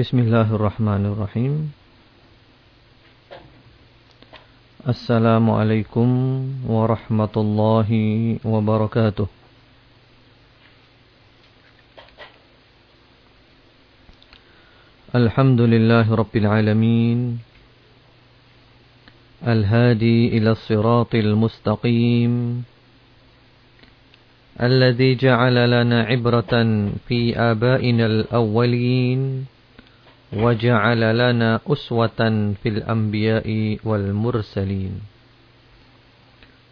بسم الله الرحمن الرحيم السلام عليكم ورحمة الله وبركاته الحمد لله رب العالمين الهادي إلى الصراط المستقيم الذي جعل لنا عبرة في آبائنا الأولين وجعل لنا أسوة في الأنبياء والمرسلين.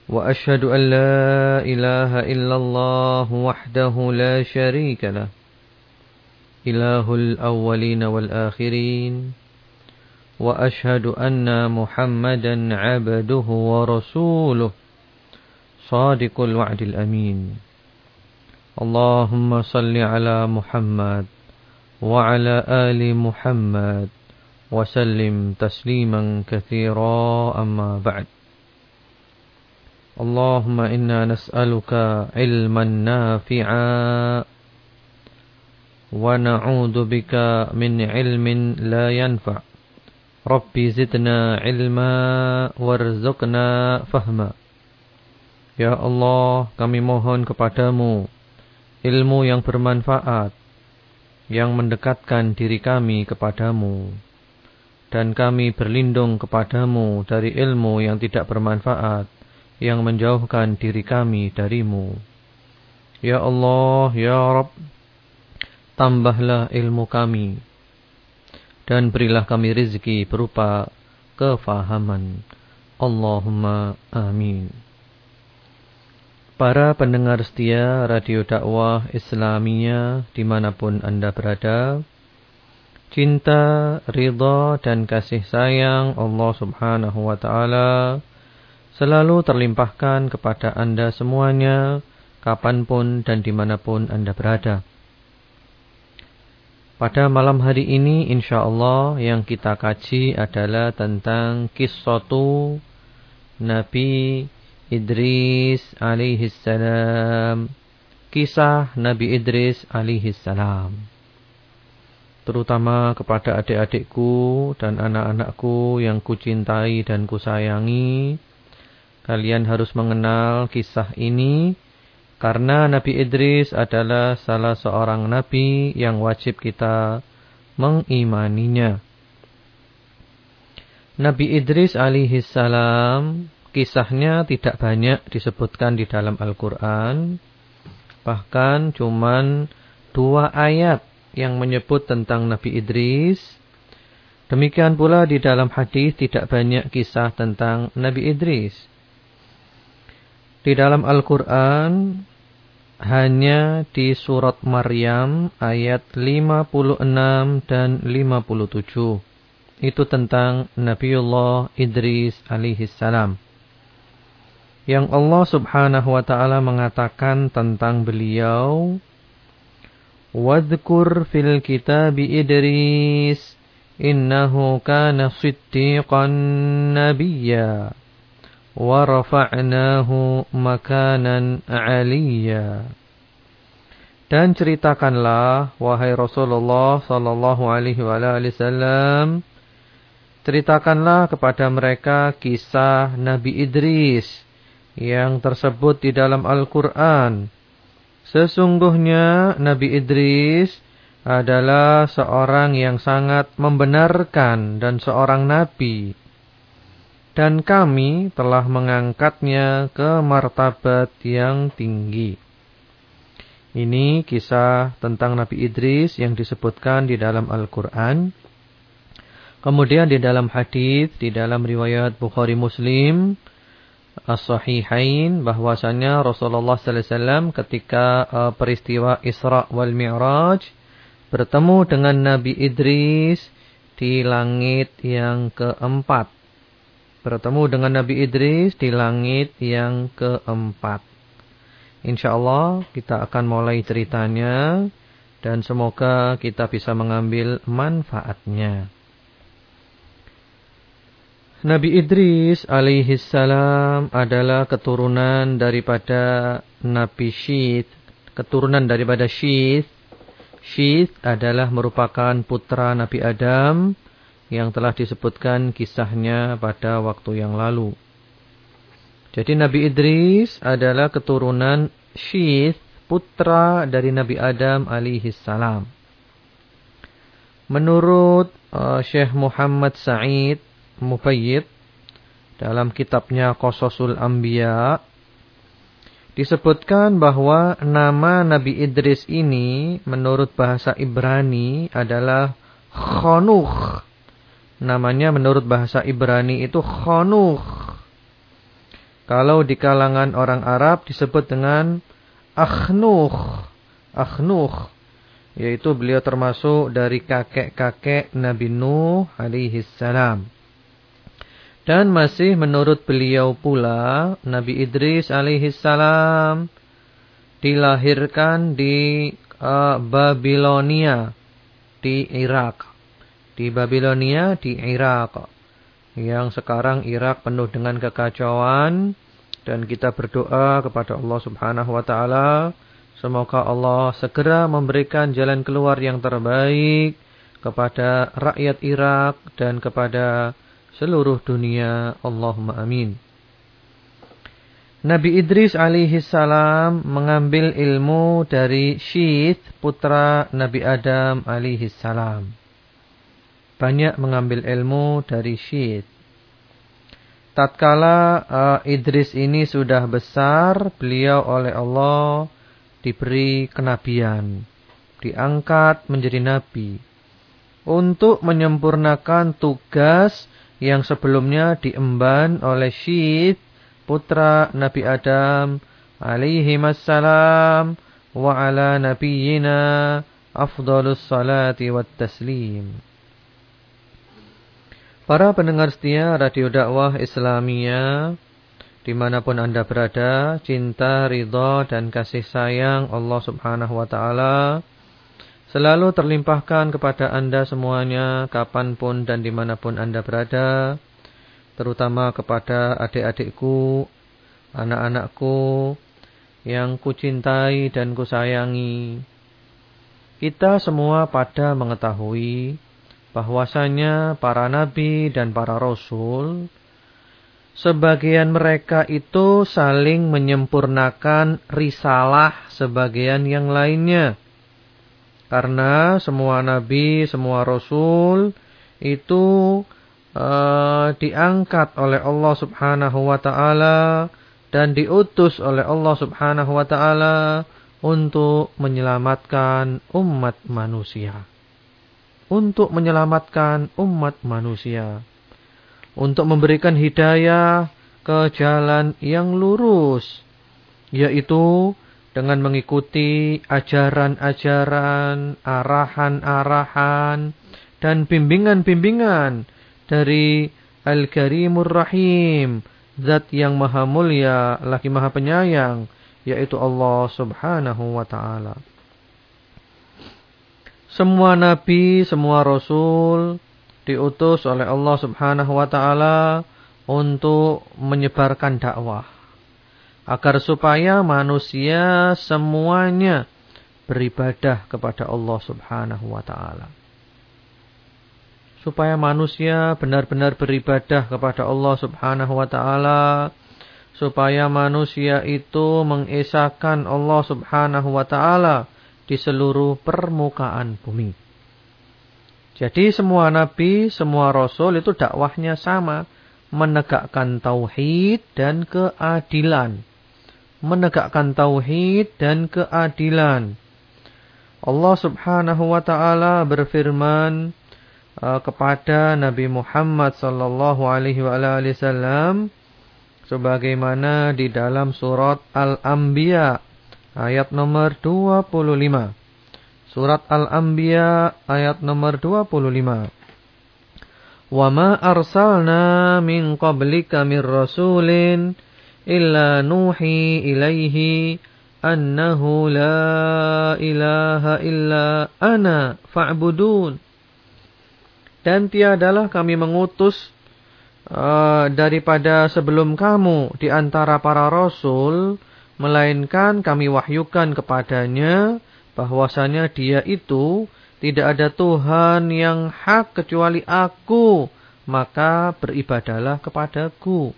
وأشهد أن لا إله إلا الله وحده لا شريك له. إله الأولين والآخرين. وأشهد أن محمدا عبده ورسوله. صادق الوعد الأمين. اللهم صل على محمد. وعلى آل محمد وسلم تسليما كثيرا أما بعد اللهم إنا نسألك علما نافعا ونعوذ بك من علم لا ينفع ربي زدنا علما وارزقنا فهما Ya Allah, kami mohon kepadamu ilmu yang bermanfaat yang mendekatkan diri kami kepadamu dan kami berlindung kepadamu dari ilmu yang tidak bermanfaat yang menjauhkan diri kami darimu. Ya Allah ya Rabb tambahlah ilmu kami dan berilah kami rizki berupa kefahaman. Allahumma amin Para pendengar setia Radio Dakwah Islamia di mana pun Anda berada, cinta, ridha dan kasih sayang Allah Subhanahu wa taala selalu terlimpahkan kepada Anda semuanya kapan pun dan di mana pun Anda berada. Pada malam hari ini insyaallah yang kita kaji adalah tentang kisah Nabi Idris alaihi salam. Kisah Nabi Idris alaihi salam. Terutama kepada adik-adikku dan anak-anakku yang kucintai dan kusayangi. Kalian harus mengenal kisah ini karena Nabi Idris adalah salah seorang nabi yang wajib kita mengimaninya. Nabi Idris alaihi salam Kisahnya tidak banyak disebutkan di dalam Al-Quran. Bahkan cuman dua ayat yang menyebut tentang Nabi Idris. Demikian pula di dalam hadis tidak banyak kisah tentang Nabi Idris. Di dalam Al-Quran hanya di surat Maryam ayat 56 dan 57. Itu tentang Nabiullah Idris alaihi salam yang Allah Subhanahu wa taala mengatakan tentang beliau Wadhkur fil kitabi Idris innahu kana siddiqan nabiyya wa rafa'nahu makanan 'aliyya. Dan ceritakanlah wahai Rasulullah sallallahu alaihi wasallam ceritakanlah kepada mereka kisah Nabi Idris yang tersebut di dalam Al-Quran. Sesungguhnya Nabi Idris adalah seorang yang sangat membenarkan dan seorang nabi. Dan kami telah mengangkatnya ke martabat yang tinggi. Ini kisah tentang Nabi Idris yang disebutkan di dalam Al-Quran. Kemudian di dalam hadis, di dalam riwayat Bukhari Muslim, as-sahihain bahwasanya Rasulullah sallallahu alaihi wasallam ketika uh, peristiwa Isra wal Mi'raj bertemu dengan Nabi Idris di langit yang keempat. Bertemu dengan Nabi Idris di langit yang keempat. Insyaallah kita akan mulai ceritanya dan semoga kita bisa mengambil manfaatnya. Nabi Idris alaihi salam adalah keturunan daripada Nabi Syith, keturunan daripada Syith. Syith adalah merupakan putra Nabi Adam yang telah disebutkan kisahnya pada waktu yang lalu. Jadi Nabi Idris adalah keturunan Syith, putra dari Nabi Adam alaihi salam. Menurut uh, Syekh Muhammad Sa'id Mufayyid dalam kitabnya Qososul Anbiya disebutkan bahwa nama Nabi Idris ini menurut bahasa Ibrani adalah Khonuch. Namanya menurut bahasa Ibrani itu Khonuch. Kalau di kalangan orang Arab disebut dengan Akhnuh. Akhnuh. Yaitu beliau termasuk dari kakek-kakek Nabi Nuh alaihi salam. Dan masih menurut beliau pula Nabi Idris alaihi salam dilahirkan di uh, Babilonia di Irak. Di Babilonia di Irak yang sekarang Irak penuh dengan kekacauan dan kita berdoa kepada Allah Subhanahu wa taala semoga Allah segera memberikan jalan keluar yang terbaik kepada rakyat Irak dan kepada seluruh dunia. Allahumma amin. Nabi Idris alaihi salam mengambil ilmu dari Syith putra Nabi Adam alaihi salam. Banyak mengambil ilmu dari Syed. Tatkala uh, Idris ini sudah besar, beliau oleh Allah diberi kenabian, diangkat menjadi nabi. Untuk menyempurnakan tugas yang sebelumnya diemban oleh Syed putra Nabi Adam alaihi wassalam wa ala nabiyyina afdalus salati wat taslim. Para pendengar setia Radio Dakwah Islamia Di mana pun Anda berada Cinta, ridho dan kasih sayang Allah subhanahu wa ta'ala Selalu terlimpahkan kepada Anda semuanya Kapan pun dan di mana pun Anda berada Terutama kepada adik-adikku Anak-anakku Yang kucintai dan kusayangi Kita semua pada mengetahui bahwasanya para nabi dan para rasul sebagian mereka itu saling menyempurnakan risalah sebagian yang lainnya. Karena semua nabi, semua rasul itu uh, diangkat oleh Allah Subhanahu wa taala dan diutus oleh Allah Subhanahu wa taala untuk menyelamatkan umat manusia untuk menyelamatkan umat manusia. Untuk memberikan hidayah ke jalan yang lurus. Yaitu dengan mengikuti ajaran-ajaran, arahan-arahan, dan bimbingan-bimbingan dari Al-Karimur Rahim. Zat yang maha mulia, lagi maha penyayang, yaitu Allah subhanahu wa ta'ala. Semua nabi, semua rasul diutus oleh Allah Subhanahu wa taala untuk menyebarkan dakwah agar supaya manusia semuanya beribadah kepada Allah Subhanahu wa taala. Supaya manusia benar-benar beribadah kepada Allah Subhanahu wa taala, supaya manusia itu mengesahkan Allah Subhanahu wa taala di seluruh permukaan bumi. Jadi semua nabi, semua rasul itu dakwahnya sama. Menegakkan tauhid dan keadilan. Menegakkan tauhid dan keadilan. Allah subhanahu wa ta'ala berfirman uh, kepada Nabi Muhammad sallallahu alaihi wasallam sebagaimana di dalam surat Al-Anbiya ayat nomor 25. Surat Al-Anbiya ayat nomor 25. Wa ma arsalna min qablika min rasulin illa nuhi ilaihi annahu la ilaha illa ana fa'budun. Dan tiadalah kami mengutus uh, daripada sebelum kamu di antara para rasul melainkan kami wahyukan kepadanya bahwasanya dia itu tidak ada Tuhan yang hak kecuali aku, maka beribadalah kepadaku.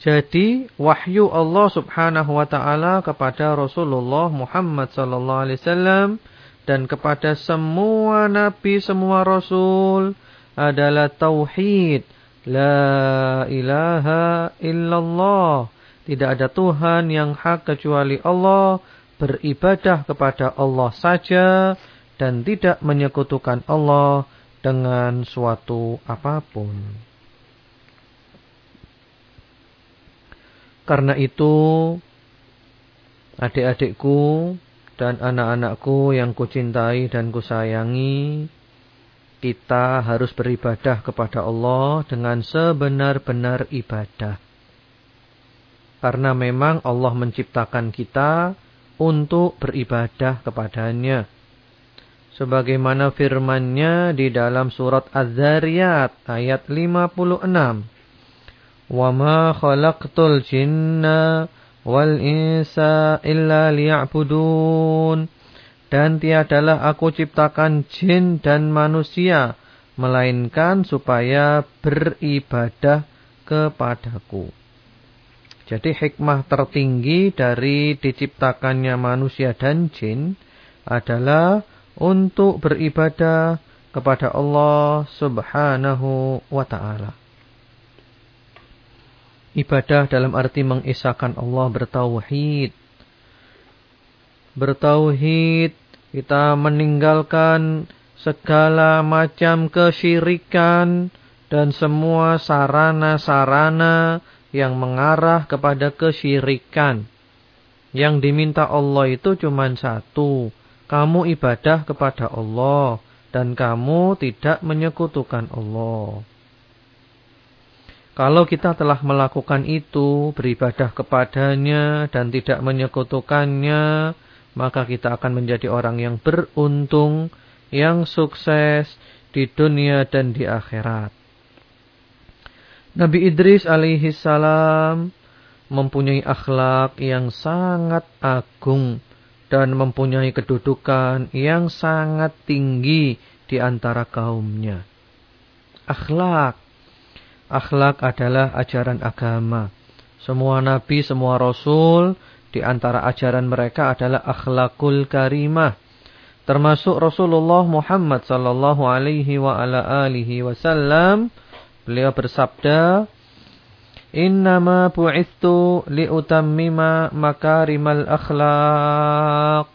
Jadi wahyu Allah Subhanahu wa taala kepada Rasulullah Muhammad sallallahu alaihi wasallam dan kepada semua nabi, semua rasul adalah tauhid. La ilaha illallah. Tidak ada Tuhan yang hak kecuali Allah beribadah kepada Allah saja dan tidak menyekutukan Allah dengan suatu apa pun. Karena itu, adik-adikku dan anak-anakku yang kucintai dan kusayangi, kita harus beribadah kepada Allah dengan sebenar-benar ibadah. Karena memang Allah menciptakan kita untuk beribadah kepadanya. Sebagaimana firmannya di dalam surat Az-Zariyat ayat 56. وَمَا خَلَقْتُ الْجِنَّ وَالْإِنسَ إِلَّا لِيَعْبُدُونَ Dan tiadalah aku ciptakan jin dan manusia, melainkan supaya beribadah kepadaku. Jadi hikmah tertinggi dari diciptakannya manusia dan jin adalah untuk beribadah kepada Allah subhanahu wa ta'ala. Ibadah dalam arti mengisahkan Allah bertauhid. Bertauhid, kita meninggalkan segala macam kesyirikan dan semua sarana-sarana yang mengarah kepada kesyirikan. Yang diminta Allah itu cuma satu. Kamu ibadah kepada Allah. Dan kamu tidak menyekutukan Allah. Kalau kita telah melakukan itu, beribadah kepadanya dan tidak menyekutukannya, maka kita akan menjadi orang yang beruntung, yang sukses di dunia dan di akhirat. Nabi Idris alaihi salam mempunyai akhlak yang sangat agung dan mempunyai kedudukan yang sangat tinggi di antara kaumnya. Akhlak. Akhlak adalah ajaran agama. Semua nabi, semua rasul di antara ajaran mereka adalah akhlakul karimah. Termasuk Rasulullah Muhammad sallallahu alaihi wa ala alihi wasallam Beliau bersabda, Innama bu'ithu liutammima makarimal akhlaq.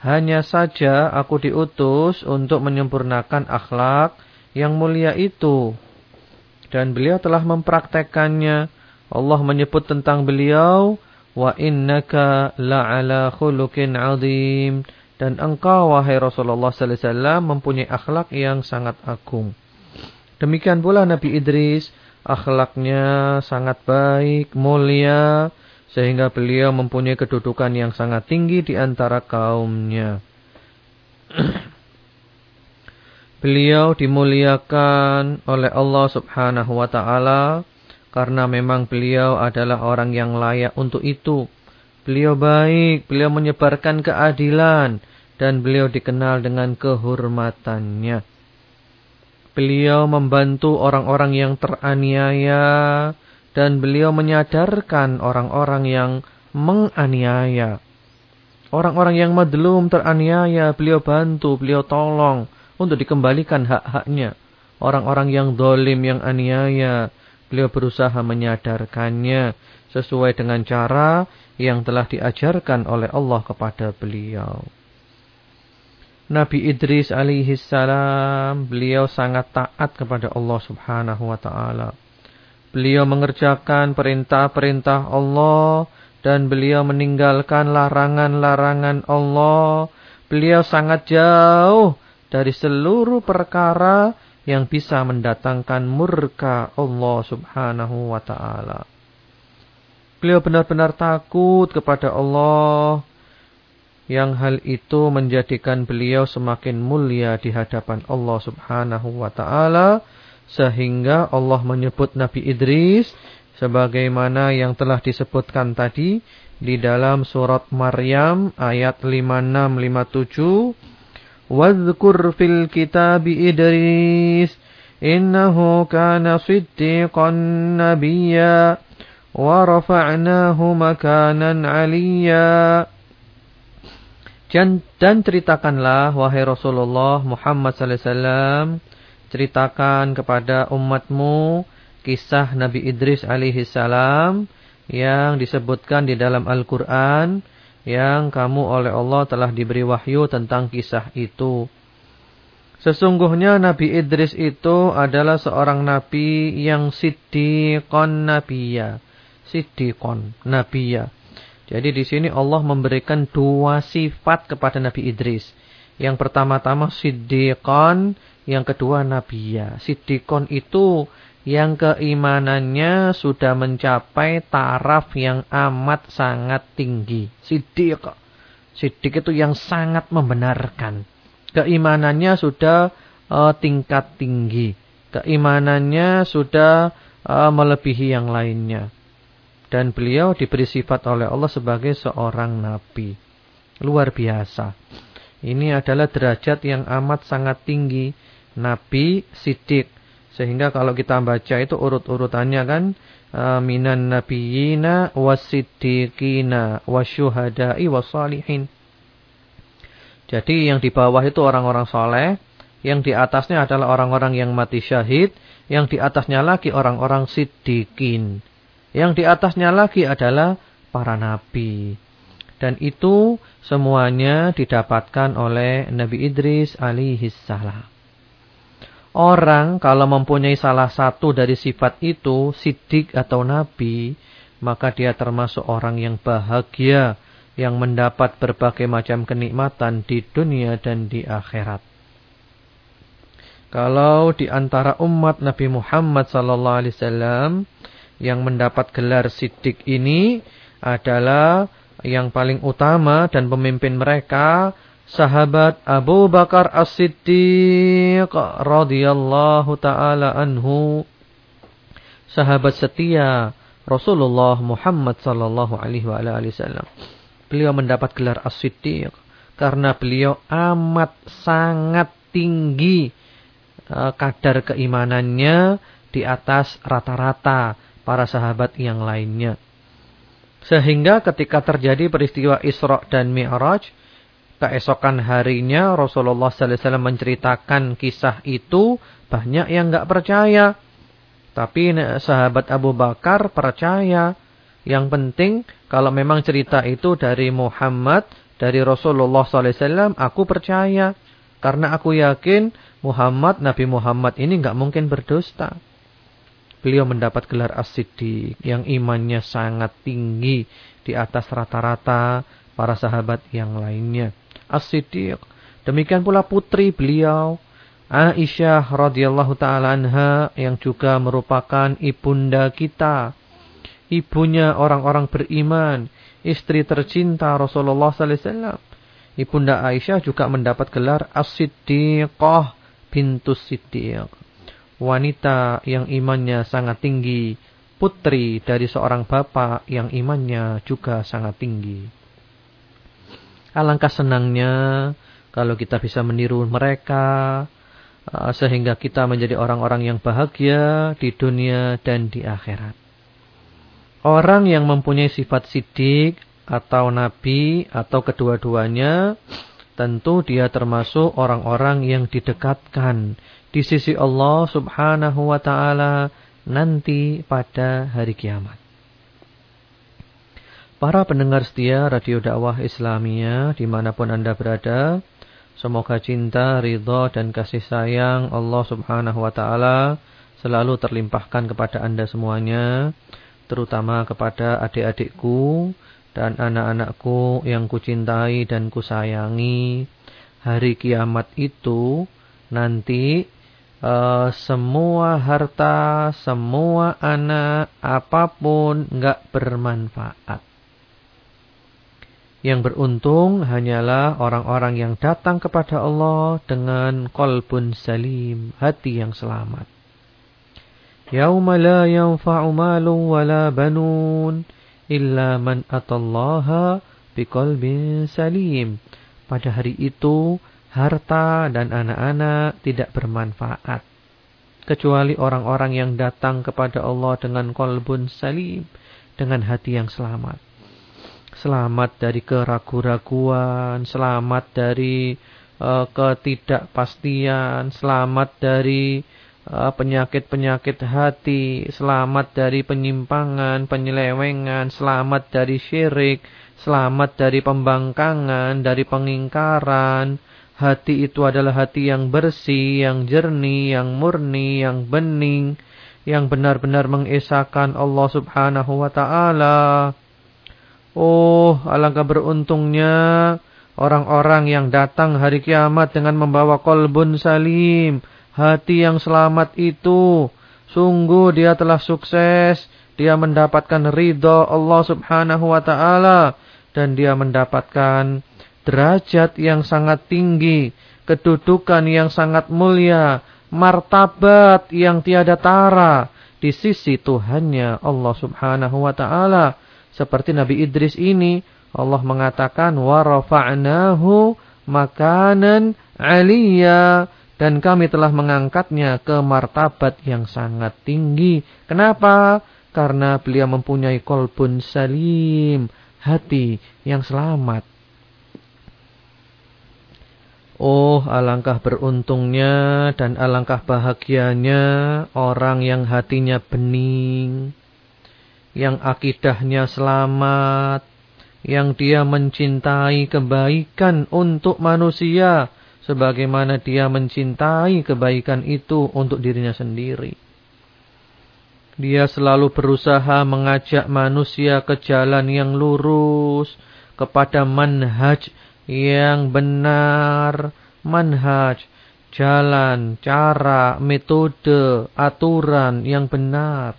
Hanya saja aku diutus untuk menyempurnakan akhlak yang mulia itu. Dan beliau telah mempraktekannya. Allah menyebut tentang beliau, Wa innaka la'ala khulukin azim. Dan engkau, wahai Rasulullah sallallahu alaihi wasallam, mempunyai akhlak yang sangat agung. Demikian pula Nabi Idris, akhlaknya sangat baik, mulia, sehingga beliau mempunyai kedudukan yang sangat tinggi di antara kaumnya. beliau dimuliakan oleh Allah subhanahu wa ta'ala, karena memang beliau adalah orang yang layak untuk itu. Beliau baik, beliau menyebarkan keadilan, dan beliau dikenal dengan kehormatannya. Beliau membantu orang-orang yang teraniaya dan beliau menyadarkan orang-orang yang menganiaya. Orang-orang yang madlum teraniaya beliau bantu, beliau tolong untuk dikembalikan hak-haknya. Orang-orang yang dolim, yang aniaya, beliau berusaha menyadarkannya sesuai dengan cara yang telah diajarkan oleh Allah kepada beliau. Nabi Idris alaihi salam beliau sangat taat kepada Allah Subhanahu wa taala. Beliau mengerjakan perintah-perintah Allah dan beliau meninggalkan larangan-larangan Allah. Beliau sangat jauh dari seluruh perkara yang bisa mendatangkan murka Allah subhanahu wa ta'ala. Beliau benar-benar takut kepada Allah yang hal itu menjadikan beliau semakin mulia di hadapan Allah subhanahu wa ta'ala sehingga Allah menyebut Nabi Idris sebagaimana yang telah disebutkan tadi di dalam surat Maryam ayat 56 واذكر في الكتاب إدريس إنه كان صديقا نبيا ورفعناه مكانا عليا. Dan, dan ceritakanlah, wahai Rasulullah Muhammad sallallahu alaihi wasallam ceritakan kepada umatmu kisah Nabi Idris alaihi salam yang disebutkan di dalam Al-Quran, yang kamu oleh Allah telah diberi wahyu tentang kisah itu. Sesungguhnya Nabi Idris itu adalah seorang nabi yang siddiqon nabiya. Siddiqon nabiya. Jadi di sini Allah memberikan dua sifat kepada Nabi Idris. Yang pertama-tama siddiqan, yang kedua nabiya. Siddiqon itu yang keimanannya sudah mencapai taraf yang amat sangat tinggi. Siddiq. Siddiq itu yang sangat membenarkan. Keimanannya sudah uh, tingkat tinggi. Keimanannya sudah uh, melebihi yang lainnya. Dan beliau diberi sifat oleh Allah sebagai seorang nabi. Luar biasa. Ini adalah derajat yang amat sangat tinggi. Nabi Siddiq. Sehingga kalau kita baca itu urut-urutannya kan. Uh, minan nabiyina wasiddiqina wasyuhada'i wasalihin. Jadi yang di bawah itu orang-orang soleh. Yang di atasnya adalah orang-orang yang mati syahid. Yang di atasnya lagi orang-orang siddiqin. Yang di atasnya lagi adalah para nabi. Dan itu semuanya didapatkan oleh Nabi Idris salam. Orang kalau mempunyai salah satu dari sifat itu, sidik atau nabi, maka dia termasuk orang yang bahagia, yang mendapat berbagai macam kenikmatan di dunia dan di akhirat. Kalau di antara umat Nabi Muhammad sallallahu alaihi wasallam yang mendapat gelar sidik ini adalah yang paling utama dan pemimpin mereka sahabat Abu Bakar As-Siddiq radhiyallahu taala anhu sahabat setia Rasulullah Muhammad sallallahu alaihi wasallam beliau mendapat gelar As-Siddiq karena beliau amat sangat tinggi uh, kadar keimanannya di atas rata-rata para sahabat yang lainnya. Sehingga ketika terjadi peristiwa Isra dan Mi'raj, keesokan harinya Rasulullah SAW menceritakan kisah itu, banyak yang nggak percaya. Tapi sahabat Abu Bakar percaya. Yang penting kalau memang cerita itu dari Muhammad, dari Rasulullah SAW, aku percaya. Karena aku yakin Muhammad, Nabi Muhammad ini nggak mungkin berdusta. Beliau mendapat gelar as-siddiq yang imannya sangat tinggi di atas rata-rata para sahabat yang lainnya. As-siddiq. Demikian pula putri beliau Aisyah radhiyallahu taala anha yang juga merupakan ibunda kita. Ibunya orang-orang beriman, istri tercinta Rasulullah sallallahu alaihi wasallam. Ibunda Aisyah juga mendapat gelar As-Siddiqah bintus Siddiq wanita yang imannya sangat tinggi, putri dari seorang bapak yang imannya juga sangat tinggi. Alangkah senangnya kalau kita bisa meniru mereka, uh, sehingga kita menjadi orang-orang yang bahagia di dunia dan di akhirat. Orang yang mempunyai sifat sidik atau nabi atau kedua-duanya, tentu dia termasuk orang-orang yang didekatkan di sisi Allah subhanahu wa ta'ala nanti pada hari kiamat. Para pendengar setia Radio Dakwah Islamia di mana pun Anda berada, semoga cinta, ridha dan kasih sayang Allah subhanahu wa ta'ala selalu terlimpahkan kepada Anda semuanya, terutama kepada adik-adikku dan anak-anakku yang kucintai dan kusayangi. Hari kiamat itu nanti uh, semua harta, semua anak, apa pun enggak bermanfaat. Yang beruntung hanyalah orang-orang yang datang kepada Allah dengan kolbun salim, hati yang selamat. Yawma la yanfa'u malun wala banun illa man atallaha biqalbin salim. Pada hari itu harta dan anak-anak tidak bermanfaat kecuali orang-orang yang datang kepada Allah dengan kolbun salim, dengan hati yang selamat. Selamat dari keraguan-raguan, selamat dari uh, ketidakpastian, selamat dari eh, penyakit-penyakit uh, hati, selamat dari penyimpangan, penyelewengan, selamat dari syirik, selamat dari pembangkangan, dari pengingkaran, Hati itu adalah hati yang bersih, yang jernih, yang murni, yang bening, yang benar-benar mengesahkan Allah Subhanahu wa taala. Oh, alangkah beruntungnya orang-orang yang datang hari kiamat dengan membawa kolbun salim, hati yang selamat itu. Sungguh dia telah sukses, dia mendapatkan ridho Allah Subhanahu wa taala dan dia mendapatkan derajat yang sangat tinggi, kedudukan yang sangat mulia, martabat yang tiada tara di sisi Tuhannya Allah Subhanahu wa taala. Seperti Nabi Idris ini, Allah mengatakan wa rafa'nahu makanan 'aliyya dan kami telah mengangkatnya ke martabat yang sangat tinggi. Kenapa? Karena beliau mempunyai kolbun salim, hati yang selamat. Oh, alangkah beruntungnya dan alangkah bahagianya orang yang hatinya bening, yang akidahnya selamat, yang dia mencintai kebaikan untuk manusia, sebagaimana dia mencintai kebaikan itu untuk dirinya sendiri. Dia selalu berusaha mengajak manusia ke jalan yang lurus, kepada manhaj yang benar, manhaj, jalan, cara, metode, aturan yang benar.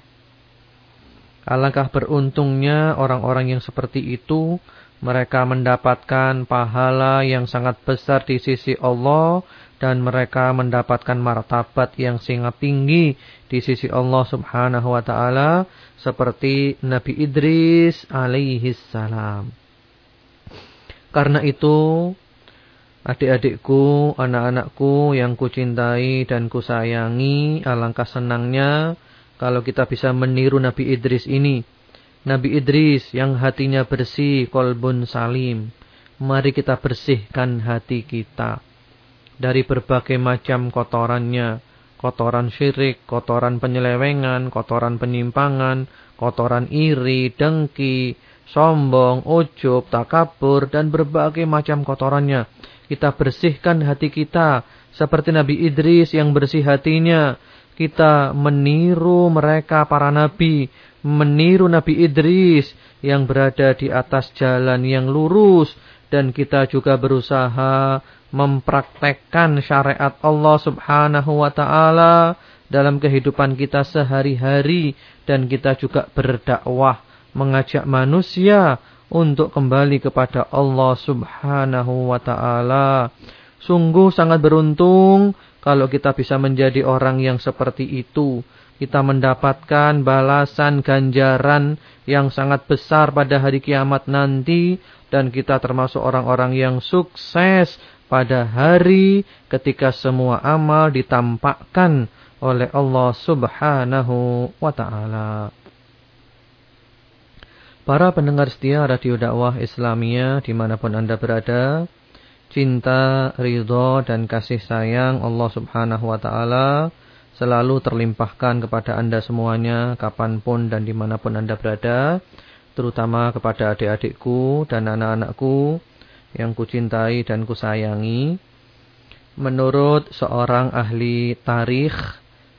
Alangkah beruntungnya orang-orang yang seperti itu, mereka mendapatkan pahala yang sangat besar di sisi Allah dan mereka mendapatkan martabat yang sangat tinggi di sisi Allah Subhanahu wa taala seperti Nabi Idris alaihi salam. Karena itu, adik-adikku, anak-anakku yang kucintai dan kusayangi, alangkah senangnya kalau kita bisa meniru Nabi Idris ini. Nabi Idris yang hatinya bersih, kolbun salim. Mari kita bersihkan hati kita dari berbagai macam kotorannya. Kotoran syirik, kotoran penyelewengan, kotoran penyimpangan, kotoran iri, dengki, sombong, ujub, takabur, dan berbagai macam kotorannya. Kita bersihkan hati kita seperti Nabi Idris yang bersih hatinya. Kita meniru mereka para nabi, meniru Nabi Idris yang berada di atas jalan yang lurus. Dan kita juga berusaha mempraktekkan syariat Allah subhanahu wa ta'ala dalam kehidupan kita sehari-hari. Dan kita juga berdakwah mengajak manusia untuk kembali kepada Allah Subhanahu wa taala. Sungguh sangat beruntung kalau kita bisa menjadi orang yang seperti itu. Kita mendapatkan balasan ganjaran yang sangat besar pada hari kiamat nanti dan kita termasuk orang-orang yang sukses pada hari ketika semua amal ditampakkan oleh Allah Subhanahu wa taala. Para pendengar setia Radio Dakwah Islamia di mana pun Anda berada, cinta, ridho, dan kasih sayang Allah Subhanahu Wa Taala selalu terlimpahkan kepada Anda semuanya, kapan pun dan di mana pun Anda berada, terutama kepada adik-adikku dan anak-anakku yang kucintai dan kusayangi. Menurut seorang ahli tarikh,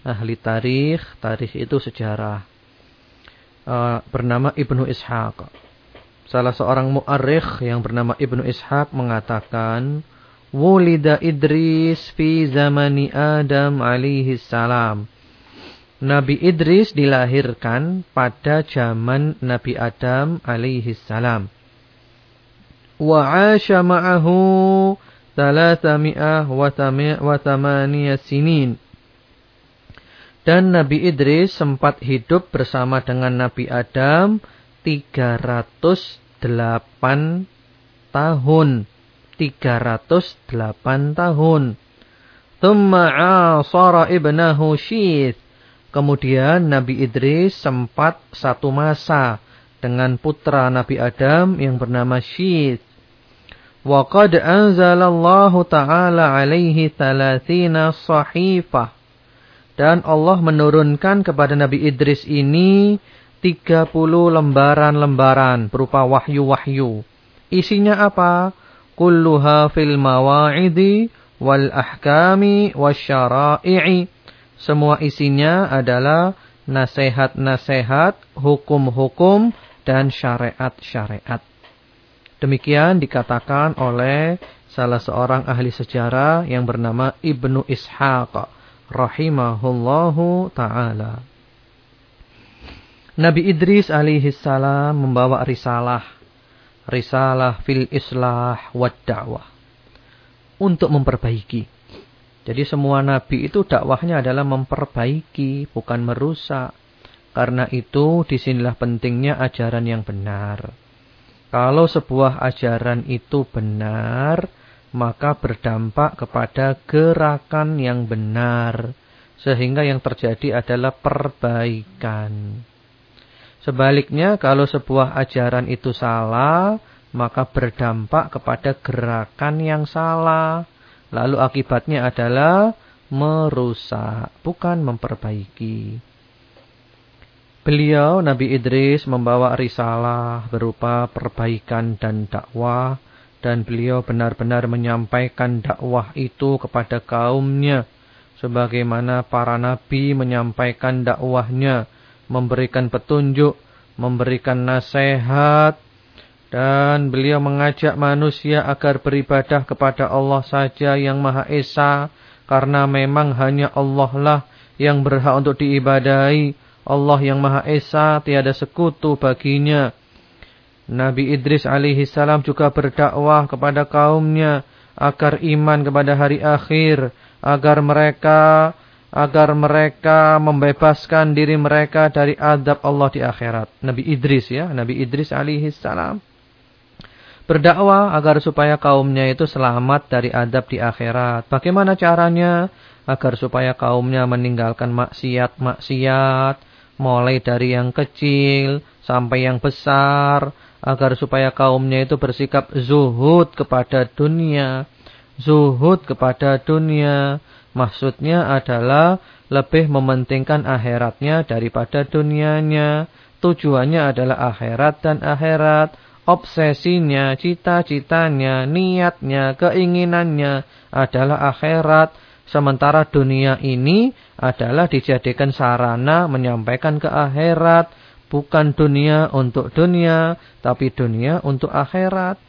ahli tarikh, tarikh itu sejarah uh, bernama Ibnu Ishaq. Salah seorang mu'arrikh yang bernama Ibnu Ishaq mengatakan, Wulida Idris fi zamani Adam alaihi salam. Nabi Idris dilahirkan pada zaman Nabi Adam alaihi salam. Wa 'asha ma'ahu 300 wa 8 sinin Dan Nabi Idris sempat hidup bersama dengan Nabi Adam 308 tahun. 308 tahun. Thumma asara ibnahu Syith. Kemudian Nabi Idris sempat satu masa dengan putra Nabi Adam yang bernama Syith. Wa qad anzalallahu ta'ala alaihi thalathina sahifah. Dan Allah menurunkan kepada Nabi Idris ini 30 lembaran-lembaran berupa wahyu-wahyu. Isinya apa? Kulluha fil mawa'idi wal ahkami wasyara'i'i. Semua isinya adalah nasihat-nasihat, hukum-hukum, dan syariat-syariat. Demikian dikatakan oleh salah seorang ahli sejarah yang bernama Ibnu Ishaq rahimahullahu taala. Nabi Idris alaihi salam membawa risalah, risalah fil islah wad da'wah untuk memperbaiki. Jadi semua nabi itu dakwahnya adalah memperbaiki, bukan merusak. Karena itu di sinilah pentingnya ajaran yang benar. Kalau sebuah ajaran itu benar, maka berdampak kepada gerakan yang benar. Sehingga yang terjadi adalah perbaikan. Sebaliknya kalau sebuah ajaran itu salah, maka berdampak kepada gerakan yang salah. Lalu akibatnya adalah merusak, bukan memperbaiki. Beliau Nabi Idris membawa risalah berupa perbaikan dan dakwah dan beliau benar-benar menyampaikan dakwah itu kepada kaumnya sebagaimana para nabi menyampaikan dakwahnya memberikan petunjuk memberikan nasihat dan beliau mengajak manusia agar beribadah kepada Allah saja yang Maha Esa karena memang hanya Allah lah yang berhak untuk diibadahi Allah yang Maha Esa tiada sekutu baginya. Nabi Idris alaihi salam juga berdakwah kepada kaumnya agar iman kepada hari akhir, agar mereka agar mereka membebaskan diri mereka dari adab Allah di akhirat. Nabi Idris ya, Nabi Idris alaihi salam berdakwah agar supaya kaumnya itu selamat dari adab di akhirat. Bagaimana caranya? Agar supaya kaumnya meninggalkan maksiat-maksiat, mulai dari yang kecil sampai yang besar, agar supaya kaumnya itu bersikap zuhud kepada dunia. Zuhud kepada dunia maksudnya adalah lebih mementingkan akhiratnya daripada dunianya. Tujuannya adalah akhirat dan akhirat. Obsesinya, cita-citanya, niatnya, keinginannya adalah akhirat. Sementara dunia ini adalah dijadikan sarana menyampaikan ke akhirat Bukan dunia untuk dunia, tapi dunia untuk akhirat.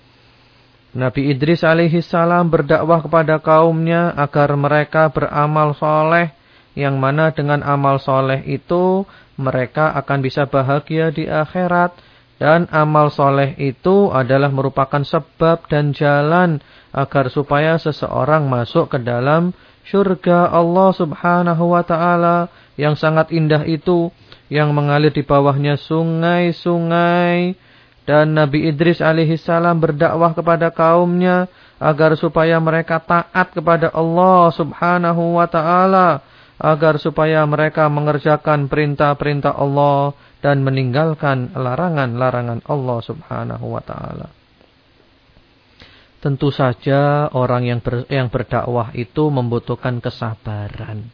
Nabi Idris alaihi salam berdakwah kepada kaumnya agar mereka beramal soleh. Yang mana dengan amal soleh itu mereka akan bisa bahagia di akhirat. Dan amal soleh itu adalah merupakan sebab dan jalan agar supaya seseorang masuk ke dalam syurga Allah subhanahu wa ta'ala yang sangat indah itu yang mengalir di bawahnya sungai-sungai dan Nabi Idris alaihissalam berdakwah kepada kaumnya agar supaya mereka taat kepada Allah Subhanahu wa taala agar supaya mereka mengerjakan perintah-perintah Allah dan meninggalkan larangan-larangan Allah Subhanahu wa taala. Tentu saja orang yang ber, yang berdakwah itu membutuhkan kesabaran.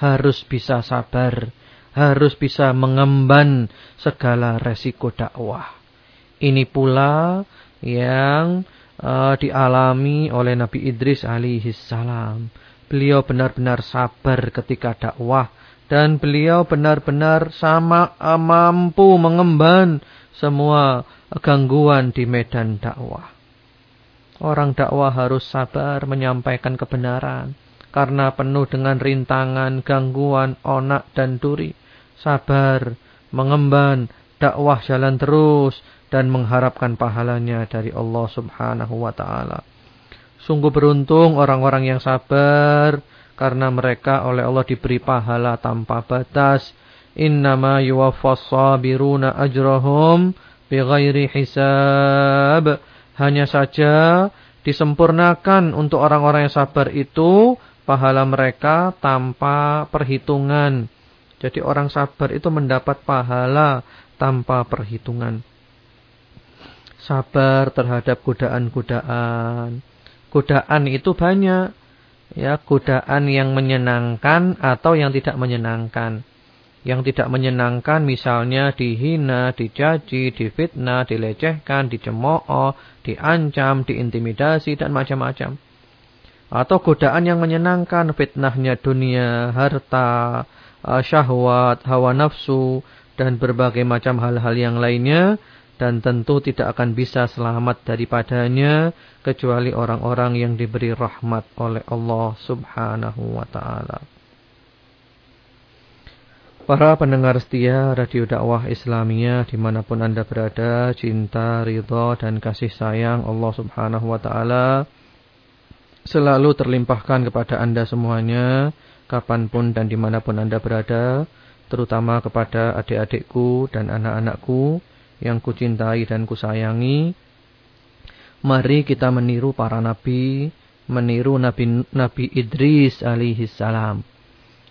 Harus bisa sabar harus bisa mengemban segala resiko dakwah. Ini pula yang uh, dialami oleh Nabi Idris alaihi salam. Beliau benar-benar sabar ketika dakwah dan beliau benar-benar sama uh, mampu mengemban semua gangguan di medan dakwah. Orang dakwah harus sabar menyampaikan kebenaran karena penuh dengan rintangan, gangguan, onak dan duri sabar, mengemban, dakwah jalan terus dan mengharapkan pahalanya dari Allah Subhanahu wa taala. Sungguh beruntung orang-orang yang sabar karena mereka oleh Allah diberi pahala tanpa batas. Innama yuwaffas sabiruna ajrahum bighairi hisab. Hanya saja disempurnakan untuk orang-orang yang sabar itu pahala mereka tanpa perhitungan. Jadi orang sabar itu mendapat pahala tanpa perhitungan. Sabar terhadap godaan-godaan. Godaan itu banyak. Ya, godaan yang menyenangkan atau yang tidak menyenangkan yang tidak menyenangkan misalnya dihina, dicaci, difitnah, dilecehkan, dicemooh, diancam, diintimidasi dan macam-macam. Atau godaan yang menyenangkan fitnahnya dunia, harta, eh, syahwat, hawa nafsu dan berbagai macam hal-hal yang lainnya dan tentu tidak akan bisa selamat daripadanya kecuali orang-orang yang diberi rahmat oleh Allah Subhanahu wa taala. Para pendengar setia Radio Dakwah Islamiyah di mana pun anda berada, cinta, ridho dan kasih sayang Allah subhanahu wa ta'ala selalu terlimpahkan kepada anda semuanya, kapan pun dan di mana pun anda berada, terutama kepada adik-adikku dan anak-anakku yang kucintai dan kusayangi. Mari kita meniru para nabi, meniru Nabi, Nabi Idris alaihi salam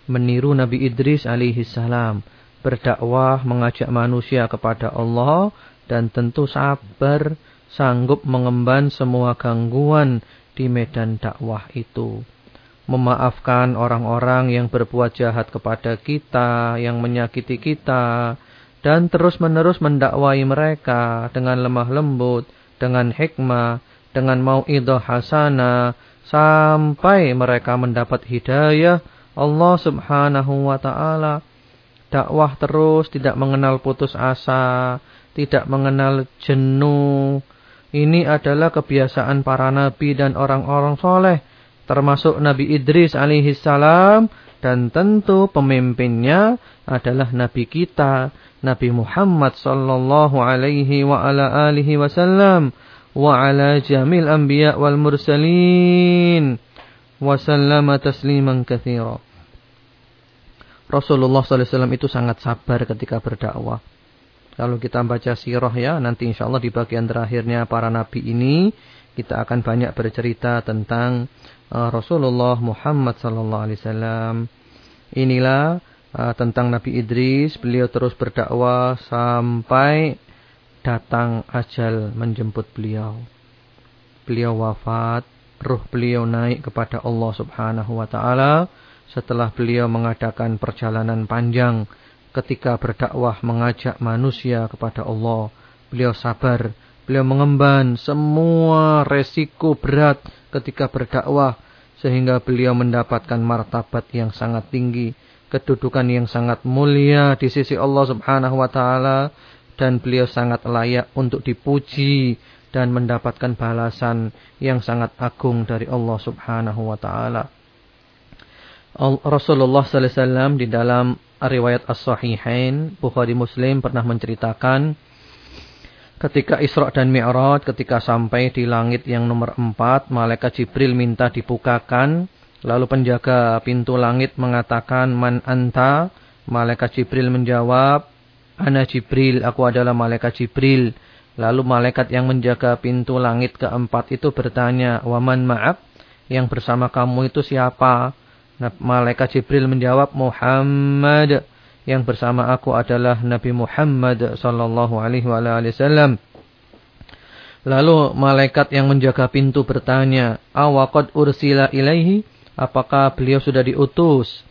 meniru Nabi Idris alaihi salam berdakwah mengajak manusia kepada Allah dan tentu sabar sanggup mengemban semua gangguan di medan dakwah itu memaafkan orang-orang yang berbuat jahat kepada kita yang menyakiti kita dan terus-menerus mendakwai mereka dengan lemah lembut dengan hikmah dengan mauidhah hasanah sampai mereka mendapat hidayah Allah subhanahu wa ta'ala dakwah terus, tidak mengenal putus asa, tidak mengenal jenuh. Ini adalah kebiasaan para nabi dan orang-orang soleh, termasuk Nabi Idris alaihi salam dan tentu pemimpinnya adalah nabi kita, Nabi Muhammad sallallahu alaihi wa ala alihi wasallam wa ala jamil anbiya wal mursalin wa sallama tasliman katsira. Rasulullah SAW itu sangat sabar ketika berdakwah. Kalau kita baca sirah ya, nanti insya Allah di bagian terakhirnya para nabi ini, kita akan banyak bercerita tentang uh, Rasulullah Muhammad SAW. Inilah uh, tentang Nabi Idris, beliau terus berdakwah sampai datang ajal menjemput beliau. Beliau wafat, ruh beliau naik kepada Allah Subhanahu wa taala setelah beliau mengadakan perjalanan panjang ketika berdakwah mengajak manusia kepada Allah. Beliau sabar, beliau mengemban semua resiko berat ketika berdakwah sehingga beliau mendapatkan martabat yang sangat tinggi, kedudukan yang sangat mulia di sisi Allah Subhanahu wa taala dan beliau sangat layak untuk dipuji dan mendapatkan balasan yang sangat agung dari Allah Subhanahu wa taala. Rasulullah sallallahu alaihi wasallam di dalam riwayat As-Sahihain Bukhari Muslim pernah menceritakan ketika Isra dan Mi'raj ketika sampai di langit yang nomor empat malaikat Jibril minta dibukakan lalu penjaga pintu langit mengatakan man anta? Malaikat Jibril menjawab ana Jibril aku adalah malaikat Jibril. Lalu malaikat yang menjaga pintu langit keempat itu bertanya waman ma'ab yang bersama kamu itu siapa? Malaikat Jibril menjawab, Muhammad. Yang bersama aku adalah Nabi Muhammad sallallahu alaihi wasallam. Lalu malaikat yang menjaga pintu bertanya, "Awaqad ursila ilaihi?" Apakah beliau sudah diutus?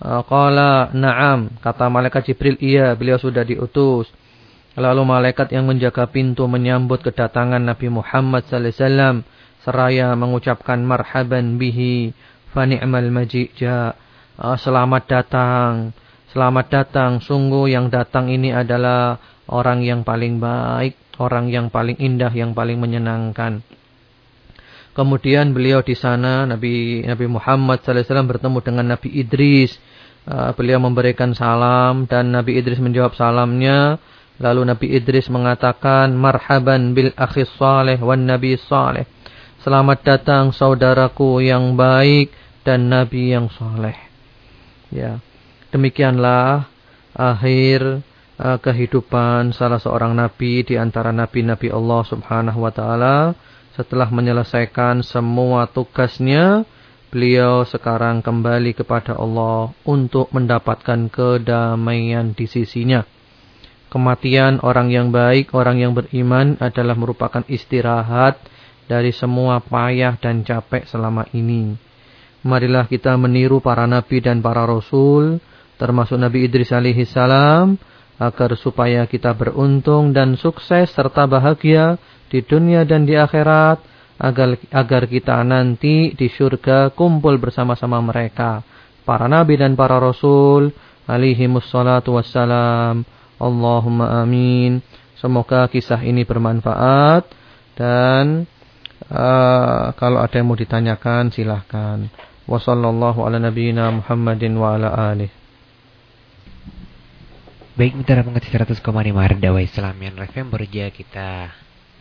Qala na'am, kata malaikat Jibril, "Iya, beliau sudah diutus." Lalu malaikat yang menjaga pintu menyambut kedatangan Nabi Muhammad sallallahu alaihi wasallam seraya mengucapkan marhaban bihi Fani'mal maji' ja. Ah, selamat datang. Selamat datang. Sungguh yang datang ini adalah orang yang paling baik, orang yang paling indah, yang paling menyenangkan. Kemudian beliau di sana Nabi Nabi Muhammad SAW bertemu dengan Nabi Idris. Uh, beliau memberikan salam dan Nabi Idris menjawab salamnya. Lalu Nabi Idris mengatakan marhaban bil akhis saleh wan nabi saleh. Selamat datang saudaraku yang baik dan nabi yang soleh. Ya, demikianlah akhir uh, kehidupan salah seorang nabi di antara nabi-nabi Allah Subhanahu wa taala setelah menyelesaikan semua tugasnya beliau sekarang kembali kepada Allah untuk mendapatkan kedamaian di sisinya. Kematian orang yang baik, orang yang beriman adalah merupakan istirahat dari semua payah dan capek selama ini. Marilah kita meniru para nabi dan para rasul, termasuk Nabi Idris alaihi salam, agar supaya kita beruntung dan sukses serta bahagia di dunia dan di akhirat agar agar kita nanti di surga kumpul bersama-sama mereka para nabi dan para rasul. Alaihi wassalatu wassalam. Allahumma amin. Semoga kisah ini bermanfaat. Dan uh, kalau ada yang mau ditanyakan silahkan. Wa sallallahu ala nabiyyina Muhammadin wa ala alihi Baik mitra pengerti 100,5 Dawai Islam yang FM kita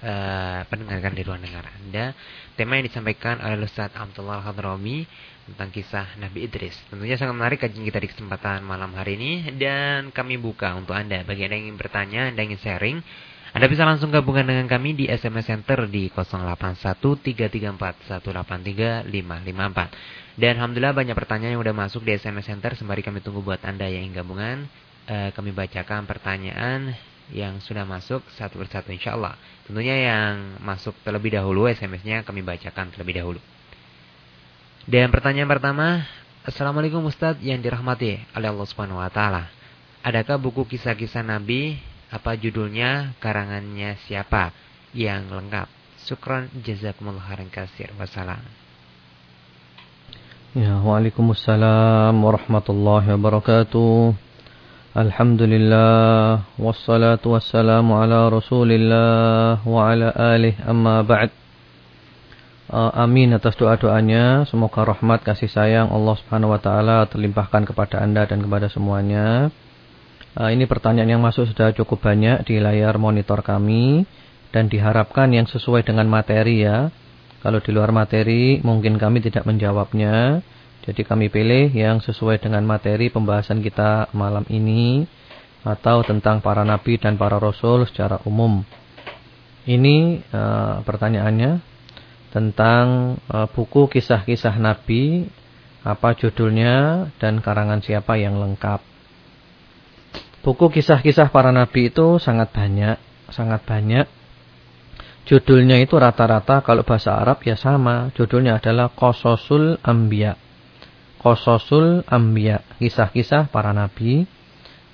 uh, pendengarkan di ruang dengar Anda. Tema yang disampaikan oleh Ustaz Abdullah Hadrami tentang kisah Nabi Idris. Tentunya sangat menarik kajian kita di kesempatan malam hari ini dan kami buka untuk Anda bagi Anda yang ingin bertanya, Anda ingin sharing, Anda bisa langsung gabungan dengan kami di SMS Center di 081334183554. Dan Alhamdulillah banyak pertanyaan yang sudah masuk di SMS Center sembari kami tunggu buat Anda yang ingin gabungan eh, kami bacakan pertanyaan yang sudah masuk satu persatu insya Allah. Tentunya yang masuk terlebih dahulu SMS-nya kami bacakan terlebih dahulu. Dan pertanyaan pertama, Assalamualaikum Ustadz yang dirahmati oleh Allah Subhanahu Wa Taala. Adakah buku kisah-kisah Nabi? Apa judulnya? Karangannya siapa? Yang lengkap. Syukran jazakumullah khairan kasir. Wassalam. Ya, Waalaikumsalam warahmatullahi wabarakatuh. Alhamdulillah Wassalatu wassalamu ala rasulillah Wa ala alih amma ba'd. Uh, Amin atas doa-doanya Semoga rahmat kasih sayang Allah subhanahu wa ta'ala Terlimpahkan kepada anda dan kepada semuanya. Uh, Ini pertanyaan yang masuk sudah cukup banyak Di layar monitor kami Dan diharapkan yang sesuai dengan materi ya. Kalau di luar materi Mungkin kami tidak menjawabnya jadi kami pilih yang sesuai dengan materi pembahasan kita malam ini atau tentang para nabi dan para rasul secara umum. Ini uh, pertanyaannya tentang uh, buku kisah-kisah nabi, apa judulnya dan karangan siapa yang lengkap. Buku kisah-kisah para nabi itu sangat banyak, sangat banyak. Judulnya itu rata-rata kalau bahasa Arab ya sama, judulnya adalah Qososul Ambiya. Qososul Ambiya, kisah-kisah para nabi.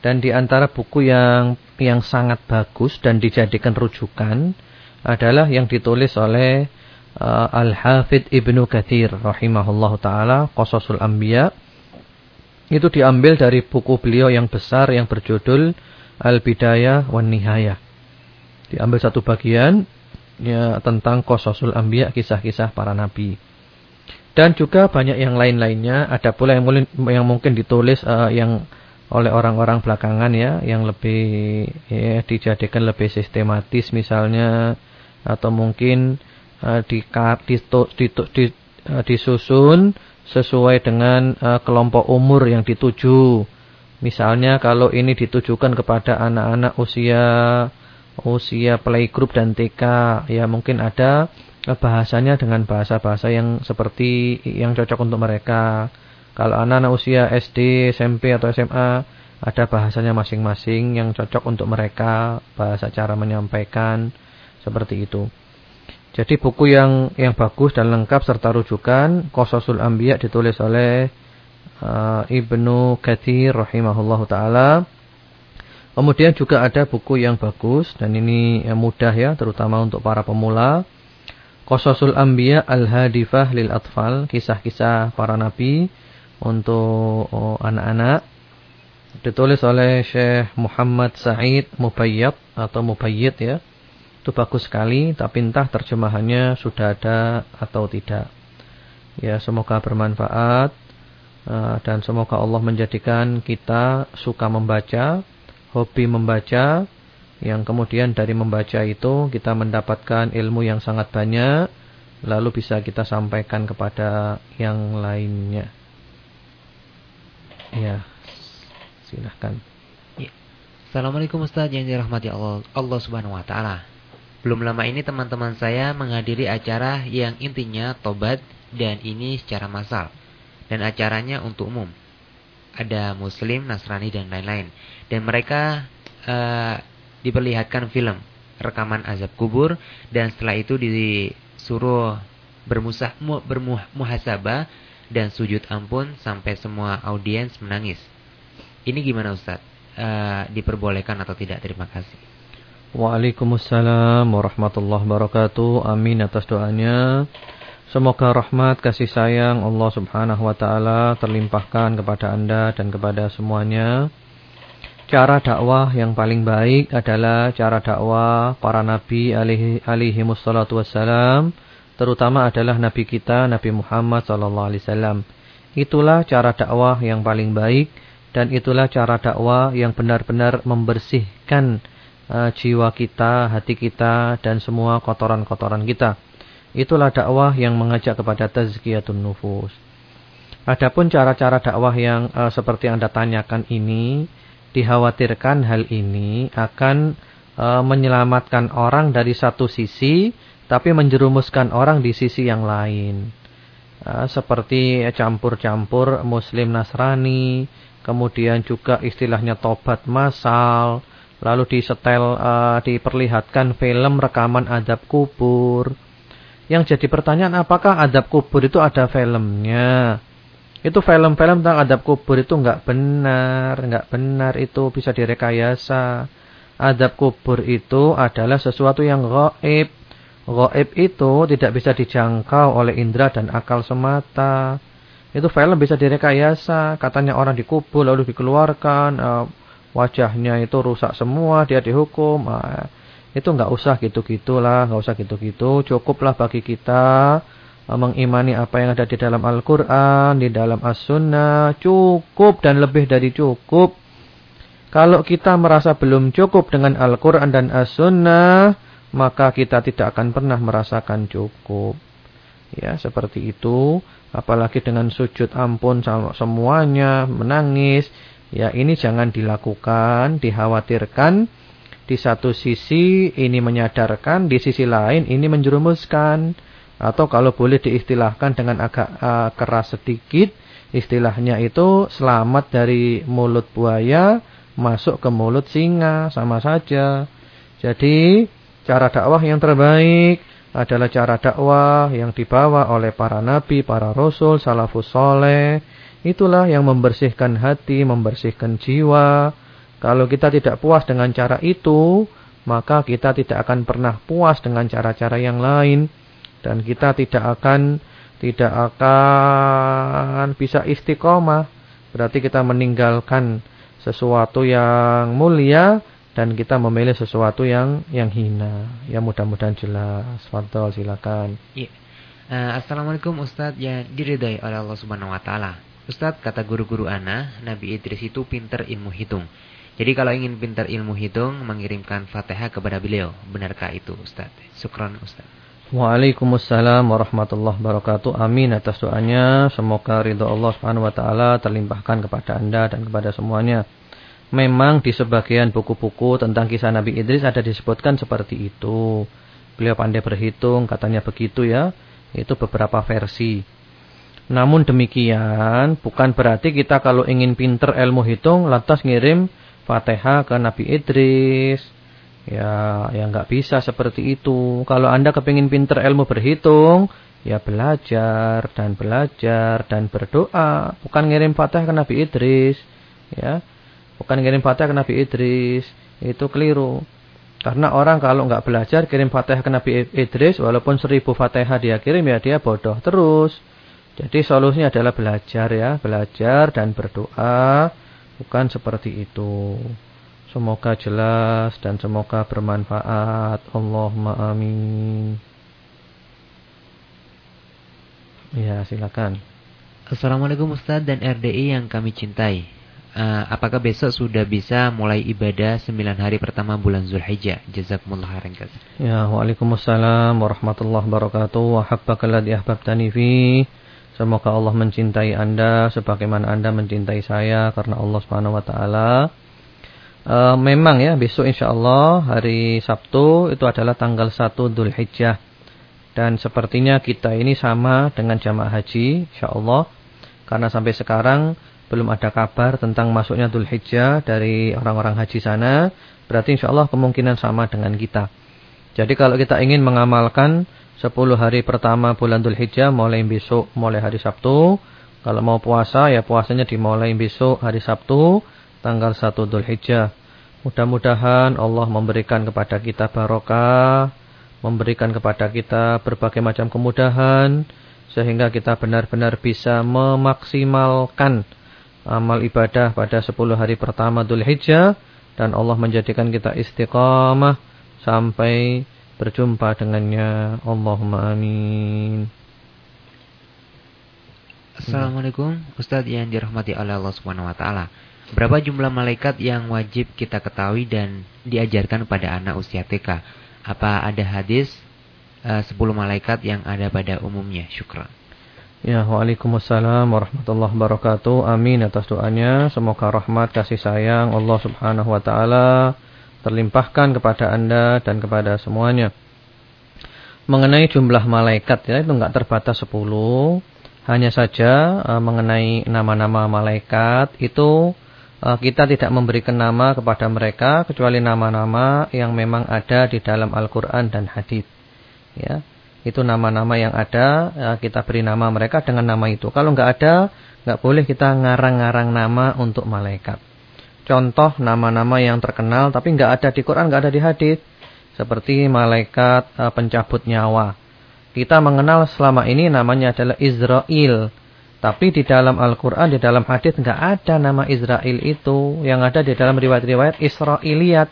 Dan di antara buku yang yang sangat bagus dan dijadikan rujukan adalah yang ditulis oleh uh, Al-Hafidh Ibnu Kathir rahimahullah taala Qososul Ambiya. Itu diambil dari buku beliau yang besar yang berjudul Al-Bidayah wan Nihayah. Diambil satu bagian ya tentang Qososul Ambiya, kisah-kisah para nabi. Dan juga banyak yang lain-lainnya. Ada pula yang, yang mungkin ditulis uh, yang oleh orang-orang belakangan ya. Yang lebih ya, dijadikan lebih sistematis misalnya. Atau mungkin uh, di, di, di, di, uh, disusun sesuai dengan uh, kelompok umur yang dituju. Misalnya kalau ini ditujukan kepada anak-anak usia usia playgroup dan TK. Ya mungkin ada bahasanya dengan bahasa-bahasa yang seperti yang cocok untuk mereka. Kalau anak-anak usia SD, SMP atau SMA ada bahasanya masing-masing yang cocok untuk mereka, bahasa cara menyampaikan seperti itu. Jadi buku yang yang bagus dan lengkap serta rujukan Qososul Anbiya ditulis oleh uh, Ibnu Katsir rahimahullahu taala. Kemudian juga ada buku yang bagus dan ini yang mudah ya terutama untuk para pemula Qososul Anbiya Al-Hadifah lil Atfal, kisah-kisah para nabi untuk oh, anak-anak. Ditulis oleh Syekh Muhammad Said Mubayyad atau Mubayyid ya. Itu bagus sekali, tapi entah terjemahannya sudah ada atau tidak. Ya, semoga bermanfaat uh, dan semoga Allah menjadikan kita suka membaca, hobi membaca yang kemudian dari membaca itu kita mendapatkan ilmu yang sangat banyak lalu bisa kita sampaikan kepada yang lainnya. Ya, silahkan. Ya. Assalamualaikum Ustaz yang dirahmati Allah, Allah Subhanahu Wa Taala. Belum lama ini teman-teman saya menghadiri acara yang intinya tobat dan ini secara massal dan acaranya untuk umum. Ada Muslim, Nasrani dan lain-lain. Dan mereka uh, diperlihatkan film rekaman azab kubur dan setelah itu disuruh bermusah bermuhasabah dan sujud ampun sampai semua audiens menangis. Ini gimana Ustaz? Uh, diperbolehkan atau tidak? Terima kasih. Waalaikumsalam warahmatullahi wabarakatuh. Amin atas doanya. Semoga rahmat kasih sayang Allah Subhanahu wa taala terlimpahkan kepada Anda dan kepada semuanya. Cara dakwah yang paling baik adalah cara dakwah para nabi alaihi, alaihi wassalatu wassalam, terutama adalah nabi kita Nabi Muhammad sallallahu alaihi wasallam. Itulah cara dakwah yang paling baik dan itulah cara dakwah yang benar-benar membersihkan uh, jiwa kita, hati kita dan semua kotoran-kotoran kita. Itulah dakwah yang mengajak kepada tazkiyatun nufus. Adapun cara-cara dakwah yang uh, seperti Anda tanyakan ini dikhawatirkan hal ini akan e, menyelamatkan orang dari satu sisi tapi menjerumuskan orang di sisi yang lain. E, seperti campur-campur muslim Nasrani, kemudian juga istilahnya tobat massal, lalu disetel e, diperlihatkan film rekaman adab kubur. Yang jadi pertanyaan apakah adab kubur itu ada filmnya? Itu film-film tentang adab kubur itu enggak benar, enggak benar itu bisa direkayasa. Adab kubur itu adalah sesuatu yang gaib. Gaib itu tidak bisa dijangkau oleh indera dan akal semata. Itu film bisa direkayasa, katanya orang dikubur lalu dikeluarkan, uh, wajahnya itu rusak semua, dia dihukum. Uh, itu enggak usah gitu-gitulah, enggak usah gitu-gitu. Cukuplah bagi kita mengimani apa yang ada di dalam Al-Quran, di dalam As-Sunnah, cukup dan lebih dari cukup. Kalau kita merasa belum cukup dengan Al-Quran dan As-Sunnah, maka kita tidak akan pernah merasakan cukup. Ya, seperti itu. Apalagi dengan sujud ampun semuanya, menangis. Ya, ini jangan dilakukan, dikhawatirkan. Di satu sisi ini menyadarkan, di sisi lain ini menjerumuskan. Atau kalau boleh diistilahkan dengan agak uh, keras sedikit, istilahnya itu selamat dari mulut buaya masuk ke mulut singa, sama saja. Jadi, cara dakwah yang terbaik adalah cara dakwah yang dibawa oleh para nabi, para rasul, salafus soleh. Itulah yang membersihkan hati, membersihkan jiwa. Kalau kita tidak puas dengan cara itu, maka kita tidak akan pernah puas dengan cara-cara yang lain dan kita tidak akan tidak akan bisa istiqomah. Berarti kita meninggalkan sesuatu yang mulia dan kita memilih sesuatu yang yang hina. Ya mudah-mudahan jelas. Fadol silakan. Iya. Uh, Assalamualaikum Ustadz yang diridai oleh Allah Subhanahu Wa Taala. Ustadz kata guru-guru ana, Nabi Idris itu pinter ilmu hitung. Jadi kalau ingin pintar ilmu hitung, mengirimkan fatihah kepada beliau. Benarkah itu Ustadz? Syukran Ustadz. Waalaikumsalam warahmatullahi wabarakatuh. Amin atas doanya. Semoga ridho Allah Subhanahu wa taala terlimpahkan kepada Anda dan kepada semuanya. Memang di sebagian buku-buku tentang kisah Nabi Idris ada disebutkan seperti itu. Beliau pandai berhitung, katanya begitu ya. Itu beberapa versi. Namun demikian, bukan berarti kita kalau ingin pinter ilmu hitung lantas ngirim Fatihah ke Nabi Idris Ya, ya nggak bisa seperti itu. Kalau Anda kepingin pinter ilmu berhitung, ya belajar dan belajar dan berdoa. Bukan ngirim fatah ke Nabi Idris. Ya, bukan ngirim fatah ke Nabi Idris. Itu keliru. Karena orang kalau nggak belajar kirim fatah ke Nabi Idris, walaupun seribu fatihah dia kirim, ya dia bodoh terus. Jadi solusinya adalah belajar ya, belajar dan berdoa. Bukan seperti itu. Semoga jelas dan semoga bermanfaat. Allahumma amin. Ya, silakan. Assalamualaikum Ustaz dan RDI yang kami cintai. uh, apakah besok sudah bisa mulai ibadah 9 hari pertama bulan Zulhijjah? Jazakumullah khairan Ya, Waalaikumsalam warahmatullahi wabarakatuh. Wa habbaka ahbabtani fi. Semoga Allah mencintai Anda sebagaimana Anda mencintai saya karena Allah Subhanahu wa taala. Uh, memang ya besok insyaallah hari Sabtu itu adalah tanggal 1 Dzulhijjah. Dan sepertinya kita ini sama dengan jamaah haji insyaallah karena sampai sekarang belum ada kabar tentang masuknya Dhul Hijjah dari orang-orang haji sana, berarti insya Allah kemungkinan sama dengan kita. Jadi kalau kita ingin mengamalkan 10 hari pertama bulan Dhul Hijjah mulai besok, mulai hari Sabtu. Kalau mau puasa ya puasanya dimulai besok hari Sabtu tanggal 1 Dhul Hijjah. Mudah-mudahan Allah memberikan kepada kita barokah, memberikan kepada kita berbagai macam kemudahan sehingga kita benar-benar bisa memaksimalkan amal ibadah pada 10 hari pertama Dhul Hijjah dan Allah menjadikan kita istiqamah sampai berjumpa dengannya. Allahumma amin. Assalamualaikum Ustadz yang dirahmati oleh Allah Subhanahu. Berapa jumlah malaikat yang wajib kita ketahui dan diajarkan pada anak usia TK? Apa ada hadis eh, uh, 10 malaikat yang ada pada umumnya? Syukran. Ya, Waalaikumsalam warahmatullahi wabarakatuh. Amin atas doanya. Semoga rahmat kasih sayang Allah Subhanahu wa taala terlimpahkan kepada Anda dan kepada semuanya. Mengenai jumlah malaikat ya itu enggak terbatas 10. Hanya saja uh, mengenai nama-nama malaikat itu kita tidak memberikan nama kepada mereka kecuali nama-nama yang memang ada di dalam Al-Qur'an dan hadis. Ya. Itu nama-nama yang ada, ya, kita beri nama mereka dengan nama itu. Kalau nggak ada, nggak boleh kita ngarang-ngarang nama untuk malaikat. Contoh nama-nama yang terkenal tapi nggak ada di Quran, nggak ada di hadis. Seperti malaikat uh, pencabut nyawa. Kita mengenal selama ini namanya adalah Israel. Tapi di dalam Al-Quran, di dalam hadis nggak ada nama Israel itu. Yang ada di dalam riwayat-riwayat Israiliyat.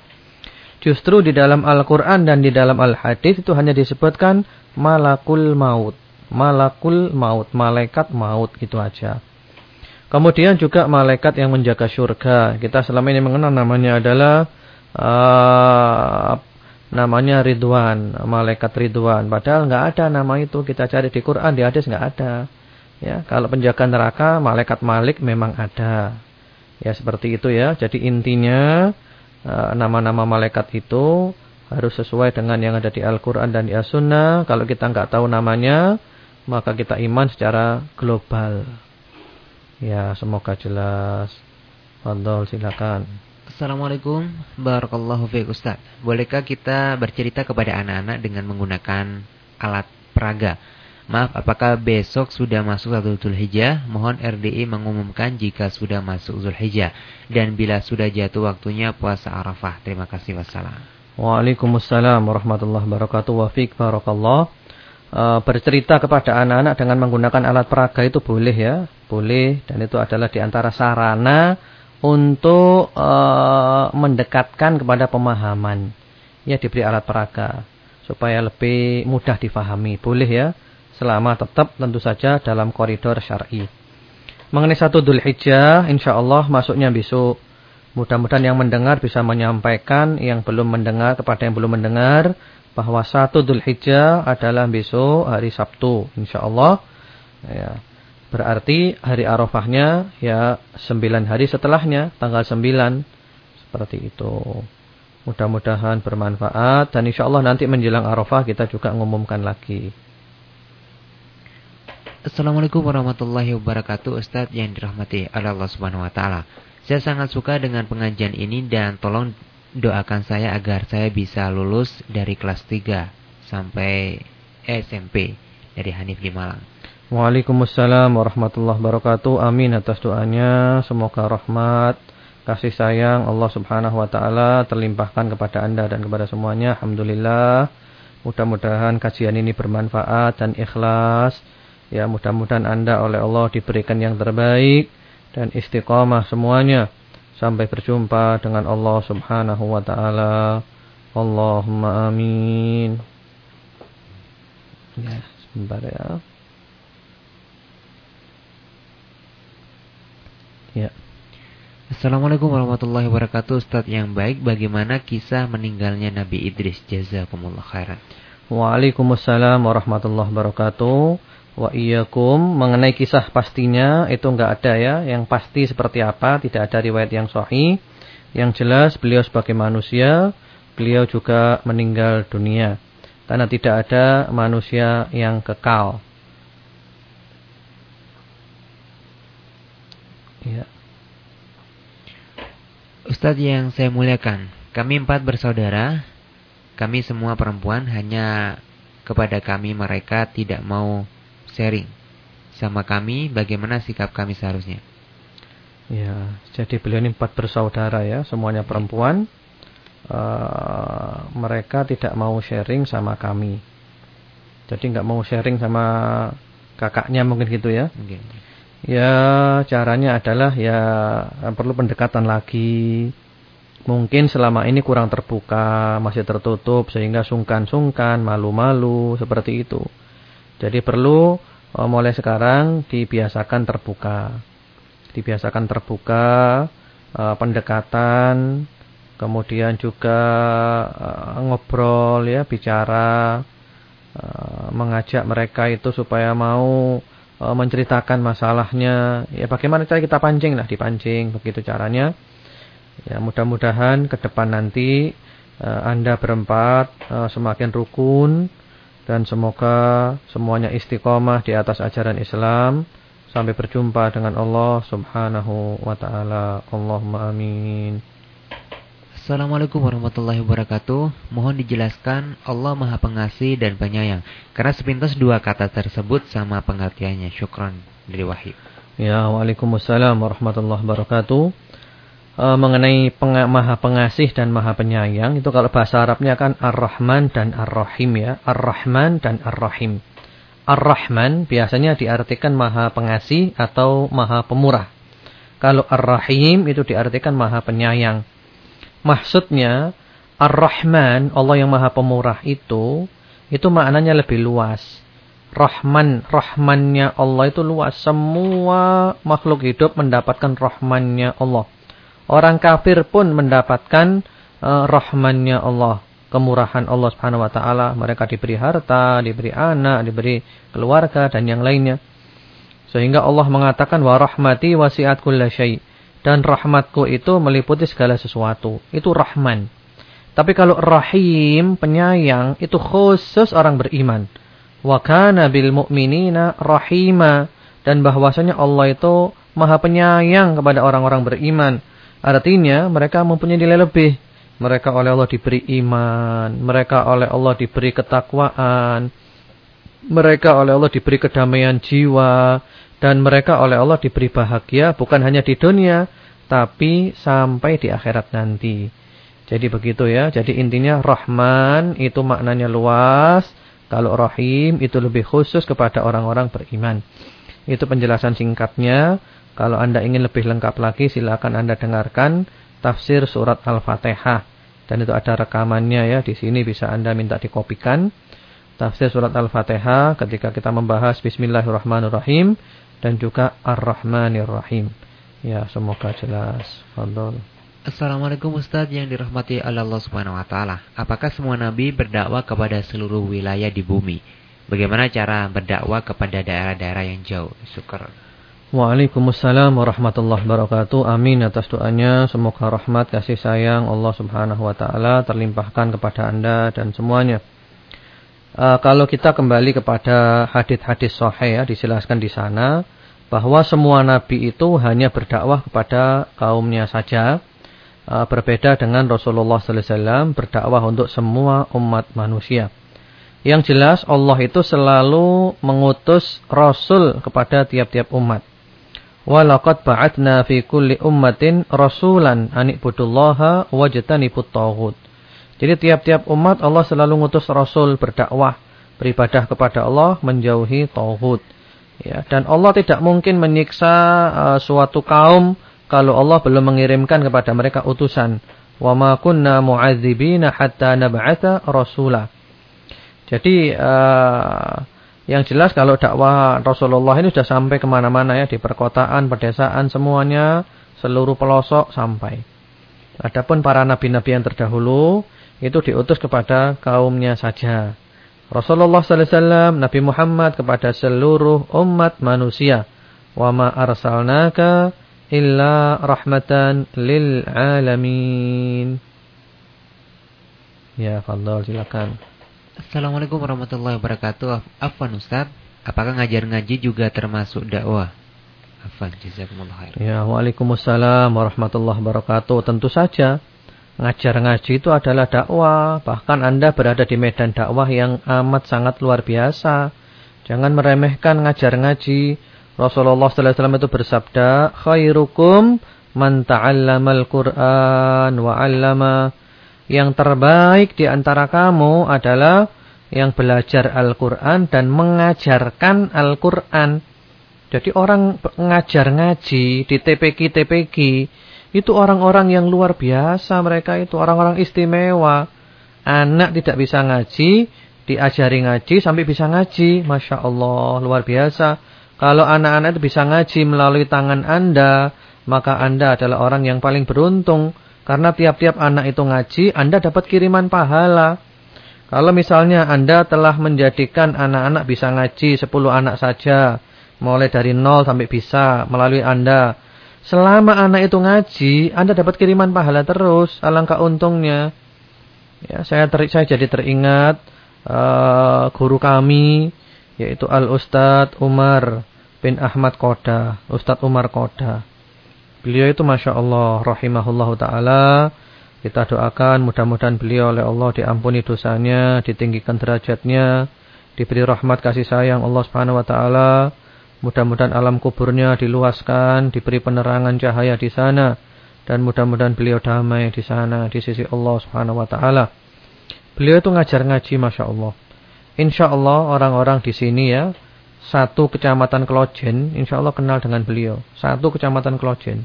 Justru di dalam Al-Quran dan di dalam Al-Hadis itu hanya disebutkan malakul maut. Malakul maut, malaikat maut itu aja. Kemudian juga malaikat yang menjaga surga. Kita selama ini mengenal namanya adalah uh, namanya Ridwan, malaikat Ridwan. Padahal nggak ada nama itu. Kita cari di Quran, di hadis nggak ada. Ya, kalau penjaga neraka, malaikat Malik memang ada. Ya, seperti itu ya. Jadi intinya eh, nama-nama malaikat itu harus sesuai dengan yang ada di Al-Quran dan di As-Sunnah. Kalau kita nggak tahu namanya, maka kita iman secara global. Ya, semoga jelas. Fadol, silakan. Assalamualaikum Barakallahu fiqh Ustaz Bolehkah kita bercerita kepada anak-anak dengan menggunakan alat peraga Maaf apakah besok sudah masuk satu Zulhijjah Mohon RDI mengumumkan jika sudah masuk Zulhijjah Dan bila sudah jatuh waktunya puasa Arafah Terima kasih wassalam Waalaikumsalam warahmatullahi wabarakatuh. Wa fiik barakallah. Uh, bercerita kepada anak-anak dengan menggunakan alat peraga itu boleh ya, boleh dan itu adalah di antara sarana untuk uh, mendekatkan kepada pemahaman. Ya diberi alat peraga supaya lebih mudah difahami. Boleh ya, selama tetap tentu saja dalam koridor syar'i. Mengenai satu Dzulhijjah, Hijjah, insyaallah masuknya besok Mudah-mudahan yang mendengar bisa menyampaikan yang belum mendengar kepada yang belum mendengar bahwa satu Dhul Hijjah adalah besok hari Sabtu insyaallah. Ya. Berarti hari Arafahnya ya sembilan hari setelahnya tanggal sembilan seperti itu. Mudah-mudahan bermanfaat dan insyaallah nanti menjelang Arafah kita juga mengumumkan lagi. Assalamualaikum warahmatullahi wabarakatuh Ustaz yang dirahmati Allah Subhanahu wa taala. Saya sangat suka dengan pengajian ini dan tolong doakan saya agar saya bisa lulus dari kelas 3 sampai SMP dari Hanif di Malang. Waalaikumsalam warahmatullahi wabarakatuh. Amin atas doanya. Semoga rahmat, kasih sayang Allah Subhanahu wa taala terlimpahkan kepada Anda dan kepada semuanya. Alhamdulillah. Mudah-mudahan kajian ini bermanfaat dan ikhlas. Ya, mudah-mudahan Anda oleh Allah diberikan yang terbaik dan istiqamah semuanya sampai berjumpa dengan Allah Subhanahu wa taala. Allahumma amin. Ya, sebentar ya. Ya. Assalamualaikum warahmatullahi wabarakatuh Ustaz yang baik bagaimana kisah meninggalnya Nabi Idris Jazakumullah khairan Waalaikumsalam warahmatullahi wabarakatuh Wa iyyakum mengenai kisah pastinya itu enggak ada ya. Yang pasti seperti apa tidak ada riwayat yang sahih. Yang jelas beliau sebagai manusia Beliau juga meninggal dunia. Karena tidak ada manusia yang kekal. Ya. Ustadz yang saya muliakan, kami empat bersaudara, kami semua perempuan hanya kepada kami mereka tidak mau sharing sama kami bagaimana sikap kami seharusnya. Ya, jadi beliau ini empat bersaudara ya, semuanya perempuan. Uh, mereka tidak mau sharing sama kami. Jadi nggak mau sharing sama kakaknya mungkin gitu ya. Mungkin. Ya caranya adalah ya perlu pendekatan lagi. Mungkin selama ini kurang terbuka, masih tertutup sehingga sungkan-sungkan, malu-malu seperti itu. Jadi perlu oh, mulai sekarang dibiasakan terbuka. Dibiasakan terbuka, uh, pendekatan, kemudian juga uh, ngobrol ya, bicara, uh, mengajak mereka itu supaya mau E, menceritakan masalahnya. Ya bagaimana cara kita pancing lah, dipancing begitu caranya. Ya mudah-mudahan ke depan nanti uh, Anda berempat uh, semakin rukun dan semoga semuanya istiqomah di atas ajaran Islam sampai berjumpa dengan Allah Subhanahu wa taala. Allahumma amin. Assalamualaikum warahmatullahi wabarakatuh. Mohon dijelaskan Allah Maha Pengasih dan Penyayang. Karena sepintas dua kata tersebut sama pengertiannya. Syukran dari Wahyu. Ya, Waalaikumsalam warahmatullahi wabarakatuh. E, mengenai peng Maha Pengasih dan Maha Penyayang itu kalau bahasa Arabnya kan Ar-Rahman dan Ar-Rahim ya. Ar-Rahman dan Ar-Rahim. Ar-Rahman biasanya diartikan Maha Pengasih atau Maha Pemurah. Kalau Ar-Rahim itu diartikan Maha Penyayang. Maksudnya Ar-Rahman, Allah yang Maha Pemurah itu, itu maknanya lebih luas. Rahman, Rahmannya Allah itu luas. Semua makhluk hidup mendapatkan Rahmannya Allah. Orang kafir pun mendapatkan uh, Rahmannya Allah. Kemurahan Allah subhanahu wa ta'ala. Mereka diberi harta, diberi anak, diberi keluarga dan yang lainnya. Sehingga Allah mengatakan wa rahmati wasi'at kulla syai' Dan rahmatku itu meliputi segala sesuatu. Itu rahman. Tapi kalau rahim, penyayang, itu khusus orang beriman. Wa kana bil mu'minina rahima. Dan bahwasanya Allah itu maha penyayang kepada orang-orang beriman. Artinya mereka mempunyai nilai lebih. Mereka oleh Allah diberi iman. Mereka oleh Allah diberi ketakwaan. Mereka oleh Allah diberi kedamaian jiwa. Dan mereka oleh Allah diberi bahagia bukan hanya di dunia, tapi sampai di akhirat nanti. Jadi begitu ya. Jadi intinya Rahman itu maknanya luas. Kalau Rahim itu lebih khusus kepada orang-orang beriman. Itu penjelasan singkatnya. Kalau Anda ingin lebih lengkap lagi silakan Anda dengarkan tafsir surat Al-Fatihah. Dan itu ada rekamannya ya. Di sini bisa Anda minta dikopikan. Tafsir surat Al-Fatihah ketika kita membahas Bismillahirrahmanirrahim dan juga Ar-Rahmanir Rahim. Ya, semoga jelas. Fadol. Assalamualaikum Ustaz yang dirahmati Allah Subhanahu wa taala. Apakah semua nabi berdakwah kepada seluruh wilayah di bumi? Bagaimana cara berdakwah kepada daerah-daerah yang jauh? Syukur. Waalaikumsalam warahmatullahi wabarakatuh. Amin atas doanya. Semoga rahmat kasih sayang Allah Subhanahu wa taala terlimpahkan kepada Anda dan semuanya. Uh, kalau kita kembali kepada hadis-hadis sahih ya dijelaskan di sana bahwa semua nabi itu hanya berdakwah kepada kaumnya saja. Uh, berbeda dengan Rasulullah sallallahu alaihi wasallam berdakwah untuk semua umat manusia. Yang jelas Allah itu selalu mengutus rasul kepada tiap-tiap umat. Walaqad ba'atna fi kulli ummatin rasulan an ibudullaha wajtanibut taghut. Jadi tiap-tiap umat Allah selalu ngutus Rasul berdakwah, beribadah kepada Allah, menjauhi tauhid. Ya, dan Allah tidak mungkin menyiksa uh, suatu kaum kalau Allah belum mengirimkan kepada mereka utusan. Wa ma kunna mu'adzibina hatta nab'atha rasula. Jadi uh, yang jelas kalau dakwah Rasulullah ini sudah sampai ke mana-mana ya di perkotaan, pedesaan semuanya seluruh pelosok sampai. Adapun para nabi-nabi yang terdahulu itu diutus kepada kaumnya saja. Rasulullah sallallahu alaihi wasallam Nabi Muhammad kepada seluruh umat manusia. Wa ma arsalnaka illa rahmatan lil alamin. Ya, fadhal silakan. Assalamualaikum warahmatullahi wabarakatuh. Afwan Ustaz, apakah ngajar ngaji juga termasuk dakwah? Afwan, jazakumullah khair. Ya, Waalaikumsalam warahmatullahi wabarakatuh. Tentu saja ngajar ngaji itu adalah dakwah. Bahkan Anda berada di medan dakwah yang amat sangat luar biasa. Jangan meremehkan ngajar ngaji. Rasulullah wasallam itu bersabda, "Khairukum man ta'allamal Qur'an wa 'allama." Yang terbaik di antara kamu adalah yang belajar Al-Quran dan mengajarkan Al-Quran. Jadi orang ngajar ngaji di TPK-TPK itu orang-orang yang luar biasa mereka itu. Orang-orang istimewa. Anak tidak bisa ngaji, diajari ngaji sampai bisa ngaji. Masya Allah, luar biasa. Kalau anak-anak itu bisa ngaji melalui tangan Anda, maka Anda adalah orang yang paling beruntung. Karena tiap-tiap anak itu ngaji, Anda dapat kiriman pahala. Kalau misalnya Anda telah menjadikan anak-anak bisa ngaji 10 anak saja, mulai dari nol sampai bisa melalui Anda. Selama anak itu ngaji, Anda dapat kiriman pahala terus, alangkah untungnya. Ya, saya ter, saya jadi teringat uh, guru kami yaitu Al Ustadz Umar bin Ahmad Koda, Ustadz Umar Koda. Beliau itu Masya Allah rahimahullah ta'ala. Kita doakan mudah-mudahan beliau oleh Allah diampuni dosanya Ditinggikan derajatnya Diberi rahmat kasih sayang Allah subhanahu wa ta'ala. Mudah-mudahan alam kuburnya diluaskan Diberi penerangan cahaya di sana Dan mudah-mudahan beliau damai di sana Di sisi Allah subhanahu wa ta'ala. Beliau itu ngajar ngaji Masya Allah. Insya Allah orang-orang di sini ya satu kecamatan Klojen, insya Allah kenal dengan beliau. Satu kecamatan Klojen.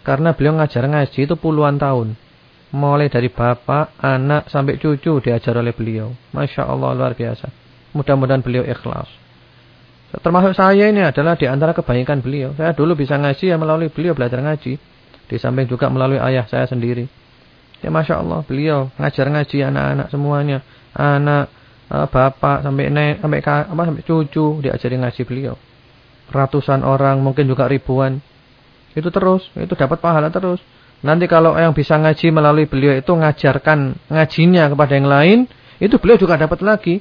Karena beliau ngajar ngaji itu puluhan tahun. Mulai dari bapak, anak, sampai cucu diajar oleh beliau. Masya Allah luar biasa. Mudah-mudahan beliau ikhlas. Termasuk saya ini adalah di antara kebaikan beliau. Saya dulu bisa ngaji ya melalui beliau belajar ngaji. Di samping juga melalui ayah saya sendiri. Ya Masya Allah beliau ngajar ngaji anak-anak semuanya. Anak, bapak sampai nenek sampai apa sampai cucu diajari ngaji beliau. Ratusan orang, mungkin juga ribuan. Itu terus, itu dapat pahala terus. Nanti kalau yang bisa ngaji melalui beliau itu ngajarkan ngajinya kepada yang lain, itu beliau juga dapat lagi.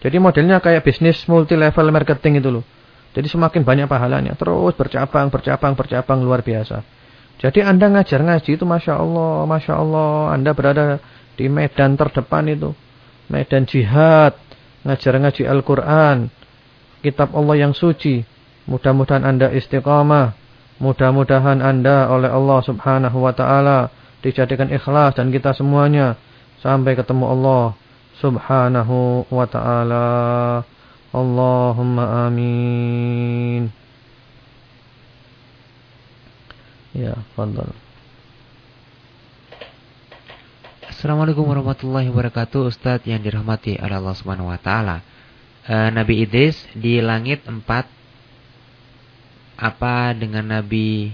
Jadi modelnya kayak bisnis multi level marketing itu loh. Jadi semakin banyak pahalanya, terus bercabang, bercabang, bercabang luar biasa. Jadi Anda ngajar ngaji itu Masya Allah, Masya Allah, Anda berada di medan terdepan itu medan jihad, ngajar ngaji Al-Quran, kitab Allah yang suci. Mudah-mudahan Anda istiqamah. Mudah-mudahan Anda oleh Allah subhanahu wa ta'ala dijadikan ikhlas dan kita semuanya. Sampai ketemu Allah subhanahu wa ta'ala. Allahumma amin. Ya, fadal. Assalamualaikum warahmatullahi wabarakatuh Ustadz yang dirahmati oleh Allah subhanahu wa ta'ala. E, Nabi Idris di langit empat Apa dengan Nabi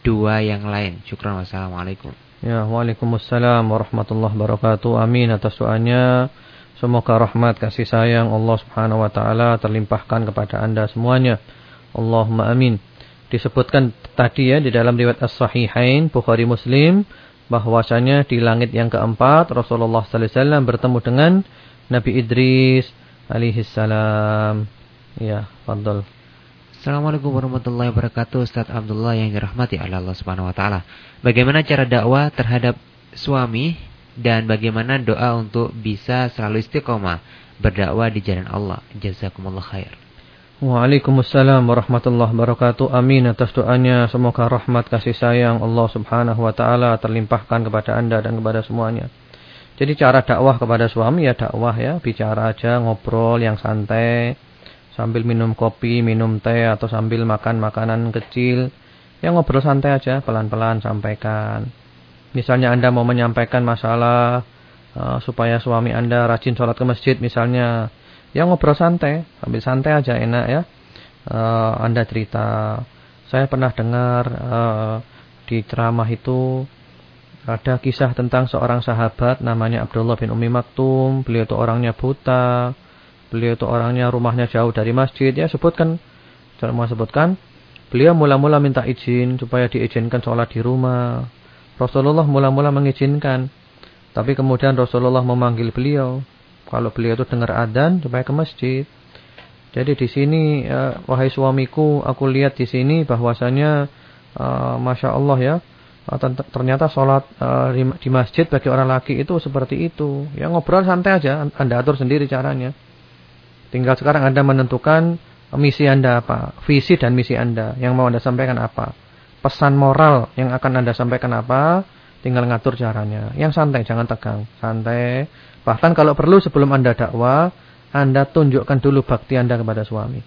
dua yang lain? Syukran wassalamualaikum. Ya waalaikumsalam warahmatullahi wabarakatuh. Amin atas doanya. Semoga rahmat kasih sayang Allah subhanahu wa ta'ala terlimpahkan kepada anda semuanya. Allahumma amin. Disebutkan tadi ya di dalam riwayat As-Sahihain Bukhari Muslim bahwasanya di langit yang keempat Rasulullah sallallahu alaihi wasallam bertemu dengan Nabi Idris alaihi salam. Ya, fadl. Assalamualaikum warahmatullahi wabarakatuh Ustaz Abdullah yang dirahmati oleh Allah Subhanahu wa taala. Bagaimana cara dakwah terhadap suami dan bagaimana doa untuk bisa selalu istiqomah berdakwah di jalan Allah. Jazakumullah khair. Waalaikumsalam warahmatullahi wabarakatuh. Amin atas doanya. Semoga rahmat kasih sayang Allah subhanahu wa ta'ala terlimpahkan kepada anda dan kepada semuanya. Jadi cara dakwah kepada suami ya dakwah ya. Bicara aja, ngobrol yang santai. Sambil minum kopi, minum teh atau sambil makan makanan kecil. Ya ngobrol santai aja, pelan-pelan sampaikan. Misalnya anda mau menyampaikan masalah uh, supaya suami anda rajin sholat ke masjid misalnya Ya ngobrol santai, sambil santai aja enak ya. Uh, anda cerita, saya pernah dengar uh, di ceramah itu ada kisah tentang seorang sahabat namanya Abdullah bin Umi Maktum. Beliau itu orangnya buta. Beliau itu orangnya rumahnya jauh dari masjid. Ya sebutkan, mau sebutkan. Beliau mula-mula minta izin supaya diizinkan sholat di rumah. Rasulullah mula-mula mengizinkan. Tapi kemudian Rasulullah memanggil beliau. Kalau beliau itu dengar adzan supaya ke masjid. Jadi di sini uh, wahai suamiku, aku lihat di sini bahwasanya uh, masya Allah ya, uh, ternyata sholat uh, di masjid bagi orang laki itu seperti itu. Ya ngobrol santai aja, anda atur sendiri caranya. Tinggal sekarang anda menentukan misi anda apa, visi dan misi anda yang mau anda sampaikan apa, pesan moral yang akan anda sampaikan apa, tinggal ngatur caranya. Yang santai, jangan tegang, santai. Bahkan kalau perlu sebelum anda dakwah anda tunjukkan dulu bakti Anda kepada suami.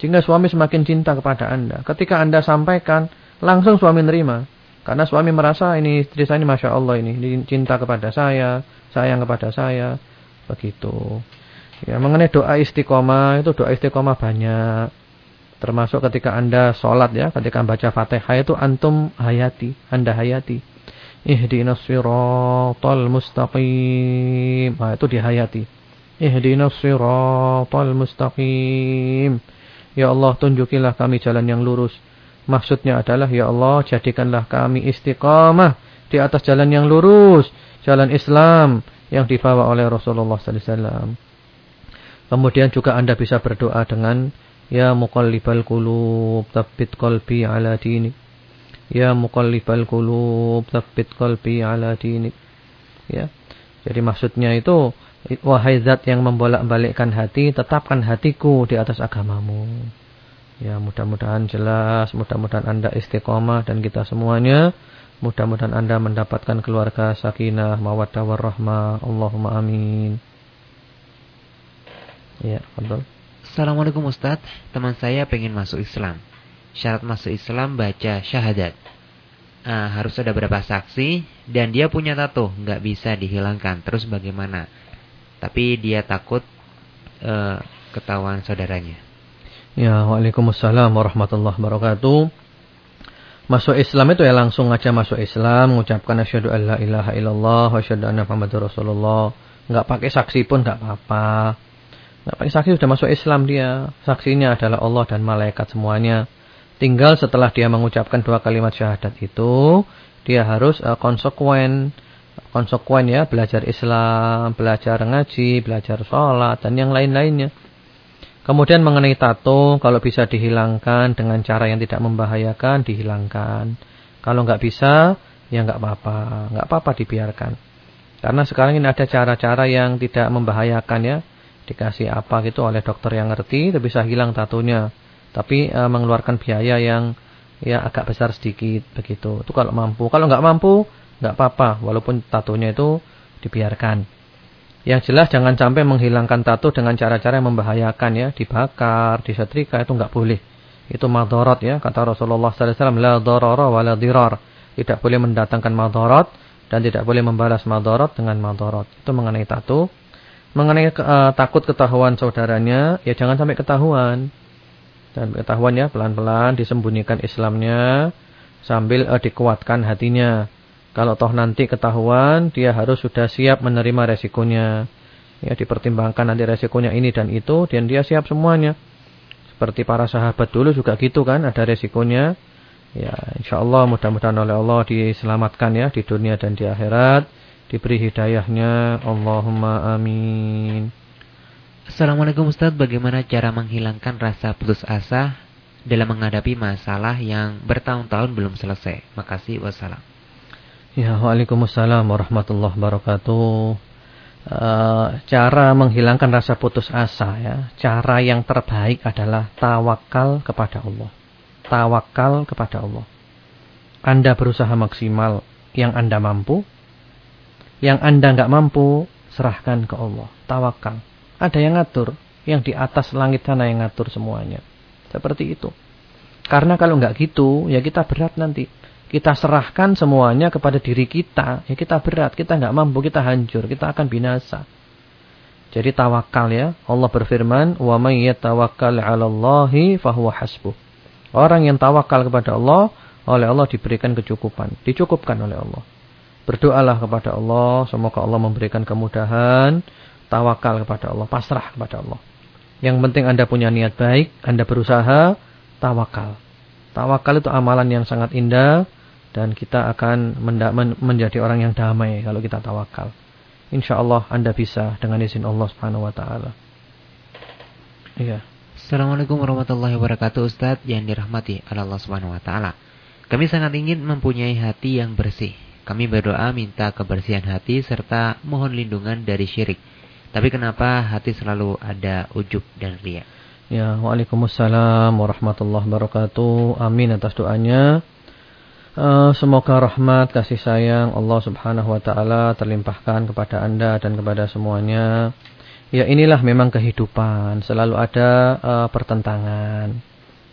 Jika suami semakin cinta kepada Anda. Ketika Anda sampaikan, langsung suami nerima. Karena suami merasa ini istri saya ini Masya Allah ini. Cinta kepada saya, sayang kepada saya. Begitu. Ya, mengenai doa istiqomah, itu doa istiqomah banyak. Termasuk ketika Anda sholat ya, ketika baca fatihah itu antum hayati, Anda hayati. Ihdinas siratal mustaqim. Nah, itu dihayati. Ihdinas siratal mustaqim. Ya Allah tunjukilah kami jalan yang lurus. Maksudnya adalah ya Allah jadikanlah kami istiqamah di atas jalan yang lurus, jalan Islam yang dibawa oleh Rasulullah wasallam. Kemudian juga Anda bisa berdoa dengan ya muqallibal qulub tsabbit qalbi ala dinik. Ya muqallibal qulub tsabbit qalbi ala dinik. Ya. Jadi maksudnya itu Wahai zat yang membolak-balikkan hati, tetapkan hatiku di atas agamamu. Ya mudah-mudahan jelas, mudah-mudahan anda istiqomah dan kita semuanya. Mudah-mudahan anda mendapatkan keluarga sakinah, mawaddah warahmah. Allahumma amin. Ya, betul. Assalamualaikum Ustaz, teman saya pengen masuk Islam. Syarat masuk Islam baca syahadat. Uh, harus ada berapa saksi dan dia punya tato, nggak bisa dihilangkan. Terus bagaimana? tapi dia takut uh, ketahuan saudaranya. Ya, Waalaikumsalam warahmatullahi wabarakatuh. Masuk Islam itu ya langsung aja masuk Islam, mengucapkan asyhadu alla ilaha illallah wa asyhadu anna muhammadar rasulullah. Enggak pakai saksi pun enggak apa-apa. Enggak pakai saksi sudah masuk Islam dia. Saksinya adalah Allah dan malaikat semuanya. Tinggal setelah dia mengucapkan dua kalimat syahadat itu, dia harus uh, konsekuen konsekuen ya belajar Islam, belajar ngaji, belajar sholat dan yang lain-lainnya. Kemudian mengenai tato, kalau bisa dihilangkan dengan cara yang tidak membahayakan, dihilangkan. Kalau nggak bisa, ya nggak apa-apa, nggak apa-apa dibiarkan. Karena sekarang ini ada cara-cara yang tidak membahayakan ya, dikasih apa gitu oleh dokter yang ngerti, itu bisa hilang tatonya. Tapi e, mengeluarkan biaya yang ya agak besar sedikit begitu. Itu kalau mampu. Kalau nggak mampu, nggak apa-apa walaupun tatonya itu dibiarkan. Yang jelas jangan sampai menghilangkan tato dengan cara-cara yang membahayakan ya, dibakar, disetrika itu nggak boleh. Itu madorot ya, kata Rasulullah SAW, la darara wa la dirar. Tidak boleh mendatangkan madorot dan tidak boleh membalas madorot dengan madorot. Itu mengenai tato. Mengenai uh, takut ketahuan saudaranya, ya jangan sampai ketahuan. Dan ketahuan ya, pelan-pelan disembunyikan Islamnya sambil uh, dikuatkan hatinya. Kalau toh nanti ketahuan, dia harus sudah siap menerima resikonya. Ya, dipertimbangkan nanti resikonya ini dan itu, dan dia siap semuanya. Seperti para sahabat dulu juga gitu kan, ada resikonya. Ya, insya Allah mudah-mudahan oleh Allah diselamatkan ya di dunia dan di akhirat. Diberi hidayahnya. Allahumma amin. Assalamualaikum Ustaz, bagaimana cara menghilangkan rasa putus asa dalam menghadapi masalah yang bertahun-tahun belum selesai? Makasih, wassalam. Ya, Waalaikumsalam warahmatullahi wabarakatuh. Uh, cara menghilangkan rasa putus asa ya. Cara yang terbaik adalah tawakal kepada Allah. Tawakal kepada Allah. Anda berusaha maksimal yang Anda mampu. Yang Anda nggak mampu, serahkan ke Allah. Tawakal. Ada yang ngatur, yang di atas langit sana yang ngatur semuanya. Seperti itu. Karena kalau nggak gitu, ya kita berat nanti kita serahkan semuanya kepada diri kita, ya kita berat, kita nggak mampu, kita hancur, kita akan binasa. Jadi tawakal ya. Allah berfirman, "Wa may yatawakkal 'ala Allahi fahuwa hasbuh." Orang yang tawakal kepada Allah, oleh Allah diberikan kecukupan, dicukupkan oleh Allah. Berdoalah kepada Allah, semoga Allah memberikan kemudahan, tawakal kepada Allah, pasrah kepada Allah. Yang penting Anda punya niat baik, Anda berusaha, tawakal. Tawakal itu amalan yang sangat indah dan kita akan menjadi orang yang damai kalau kita tawakal. Insya Allah Anda bisa dengan izin Allah Subhanahu wa taala. Iya. Assalamualaikum warahmatullahi wabarakatuh Ustadz yang dirahmati Allah Subhanahu wa taala. Kami sangat ingin mempunyai hati yang bersih. Kami berdoa minta kebersihan hati serta mohon lindungan dari syirik. Tapi kenapa hati selalu ada ujub dan ria? Ya, Waalaikumsalam warahmatullahi wabarakatuh. Amin atas doanya. Uh, semoga rahmat kasih sayang Allah Subhanahu wa taala terlimpahkan kepada Anda dan kepada semuanya. Ya inilah memang kehidupan, selalu ada uh, pertentangan.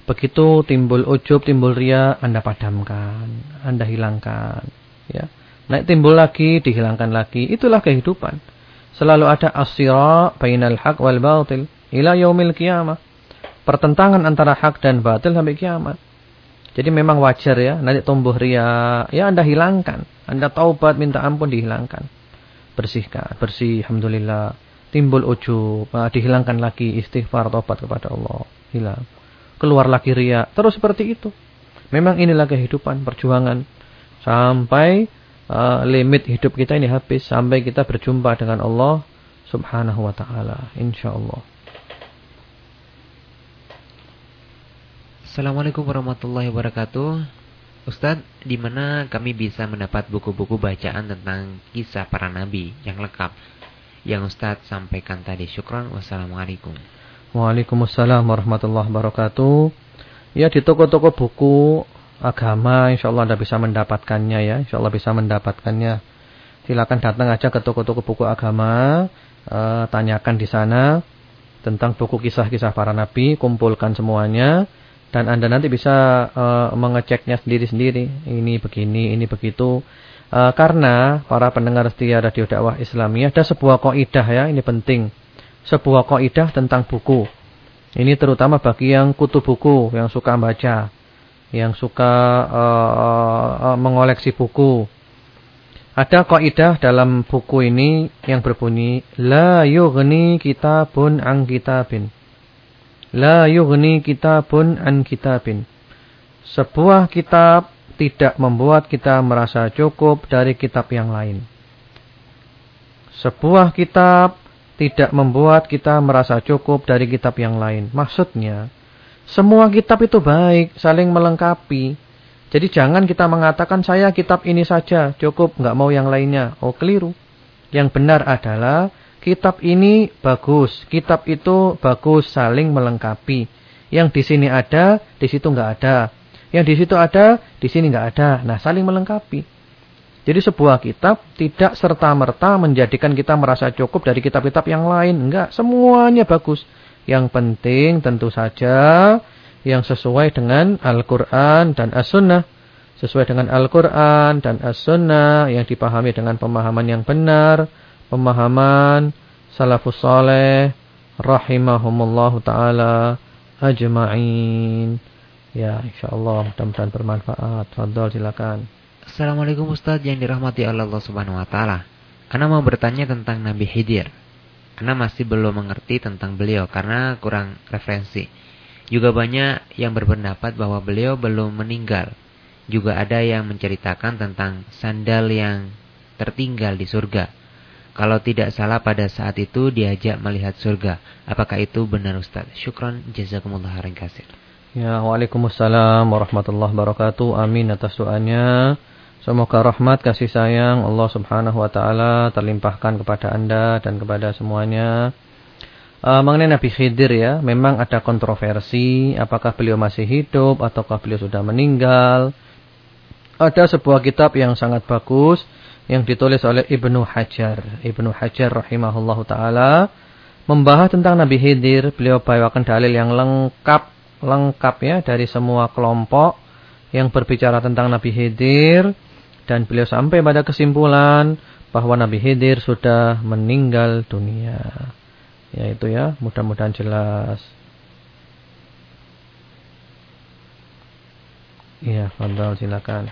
Begitu timbul ujub, timbul ria, Anda padamkan, Anda hilangkan, ya. Naik timbul lagi, dihilangkan lagi. Itulah kehidupan. Selalu ada asyira bainal haq wal batil ila yaumil qiyamah. Pertentangan antara hak dan batil sampai kiamat. Jadi memang wajar ya, nanti tumbuh ria, ya Anda hilangkan. Anda taubat, minta ampun, dihilangkan. Bersihkan, bersih, Alhamdulillah. Timbul ujub, nah, dihilangkan lagi istighfar, taubat kepada Allah. Hilang. Keluar lagi ria, terus seperti itu. Memang inilah kehidupan, perjuangan. Sampai uh, limit hidup kita ini habis. Sampai kita berjumpa dengan Allah subhanahu wa ta'ala. InsyaAllah. Assalamualaikum warahmatullahi wabarakatuh. Ustadz, di mana kami bisa mendapat buku-buku bacaan tentang kisah para nabi yang lengkap yang Ustadz sampaikan tadi? Syukron. Wassalamualaikum. Waalaikumsalam warahmatullahi wabarakatuh. Ya di toko-toko buku agama insya Allah Anda bisa mendapatkannya ya. Insya Allah bisa mendapatkannya. Silakan datang aja ke toko-toko buku agama. Uh, tanyakan di sana tentang buku kisah-kisah para nabi. Kumpulkan semuanya dan Anda nanti bisa uh, mengeceknya sendiri-sendiri. Ini begini, ini begitu. Uh, karena para pendengar setia radio dakwah Islamiyah ada sebuah kaidah ya, ini penting. Sebuah kaidah tentang buku. Ini terutama bagi yang kutu buku, yang suka baca, yang suka uh, uh, mengoleksi buku. Ada kaidah dalam buku ini yang berbunyi la yughni kitabun an kitabin. La yughni kitabun an kitabin. Sebuah kitab tidak membuat kita merasa cukup dari kitab yang lain. Sebuah kitab tidak membuat kita merasa cukup dari kitab yang lain. Maksudnya, semua kitab itu baik, saling melengkapi. Jadi jangan kita mengatakan saya kitab ini saja, cukup, nggak mau yang lainnya. Oh, keliru. Yang benar adalah kitab ini bagus, kitab itu bagus, saling melengkapi. Yang di sini ada, di situ nggak ada. Yang di situ ada, di sini nggak ada. Nah, saling melengkapi. Jadi sebuah kitab tidak serta-merta menjadikan kita merasa cukup dari kitab-kitab yang lain. Enggak, semuanya bagus. Yang penting tentu saja yang sesuai dengan Al-Quran dan As-Sunnah. Sesuai dengan Al-Quran dan As-Sunnah yang dipahami dengan pemahaman yang benar pemahaman salafus saleh rahimahumullah taala ajma'in. Ya, insyaallah mudah-mudahan bermanfaat. Fadhol silakan. Assalamualaikum Ustaz yang dirahmati Allah Subhanahu wa taala. Ana mau bertanya tentang Nabi Khidir. Ana masih belum mengerti tentang beliau karena kurang referensi. Juga banyak yang berpendapat bahwa beliau belum meninggal. Juga ada yang menceritakan tentang sandal yang tertinggal di surga. Kalau tidak salah pada saat itu diajak melihat surga. Apakah itu benar Ustaz? Syukran jazakumullah khairan kasir. Ya, Waalaikumsalam warahmatullahi wabarakatuh. Amin atas doanya. Semoga rahmat kasih sayang Allah Subhanahu wa taala terlimpahkan kepada Anda dan kepada semuanya. Uh, mengenai Nabi Khidir ya, memang ada kontroversi apakah beliau masih hidup ataukah beliau sudah meninggal. Ada sebuah kitab yang sangat bagus yang ditulis oleh Ibnu Hajar. Ibnu Hajar rahimahullahu taala membahas tentang Nabi Khidir. Beliau bawakan dalil yang lengkap lengkap ya dari semua kelompok yang berbicara tentang Nabi Khidir dan beliau sampai pada kesimpulan bahwa Nabi Khidir sudah meninggal dunia. Ya itu ya, mudah-mudahan jelas. Iya, fadal silakan.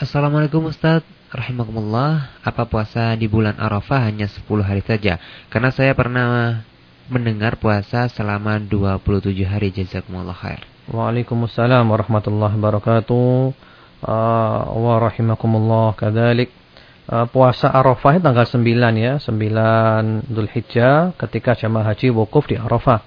Assalamualaikum Ustaz. Rahimakumullah, apa puasa di bulan Arafah hanya 10 hari saja? Karena saya pernah mendengar puasa selama 27 hari. Jazakumullah khair. Waalaikumsalam warahmatullahi wabarakatuh. Uh, wa rahimakumullah. Uh, puasa Arafah tanggal 9 ya, 9 Dzulhijjah ketika jamaah haji wukuf di Arafah.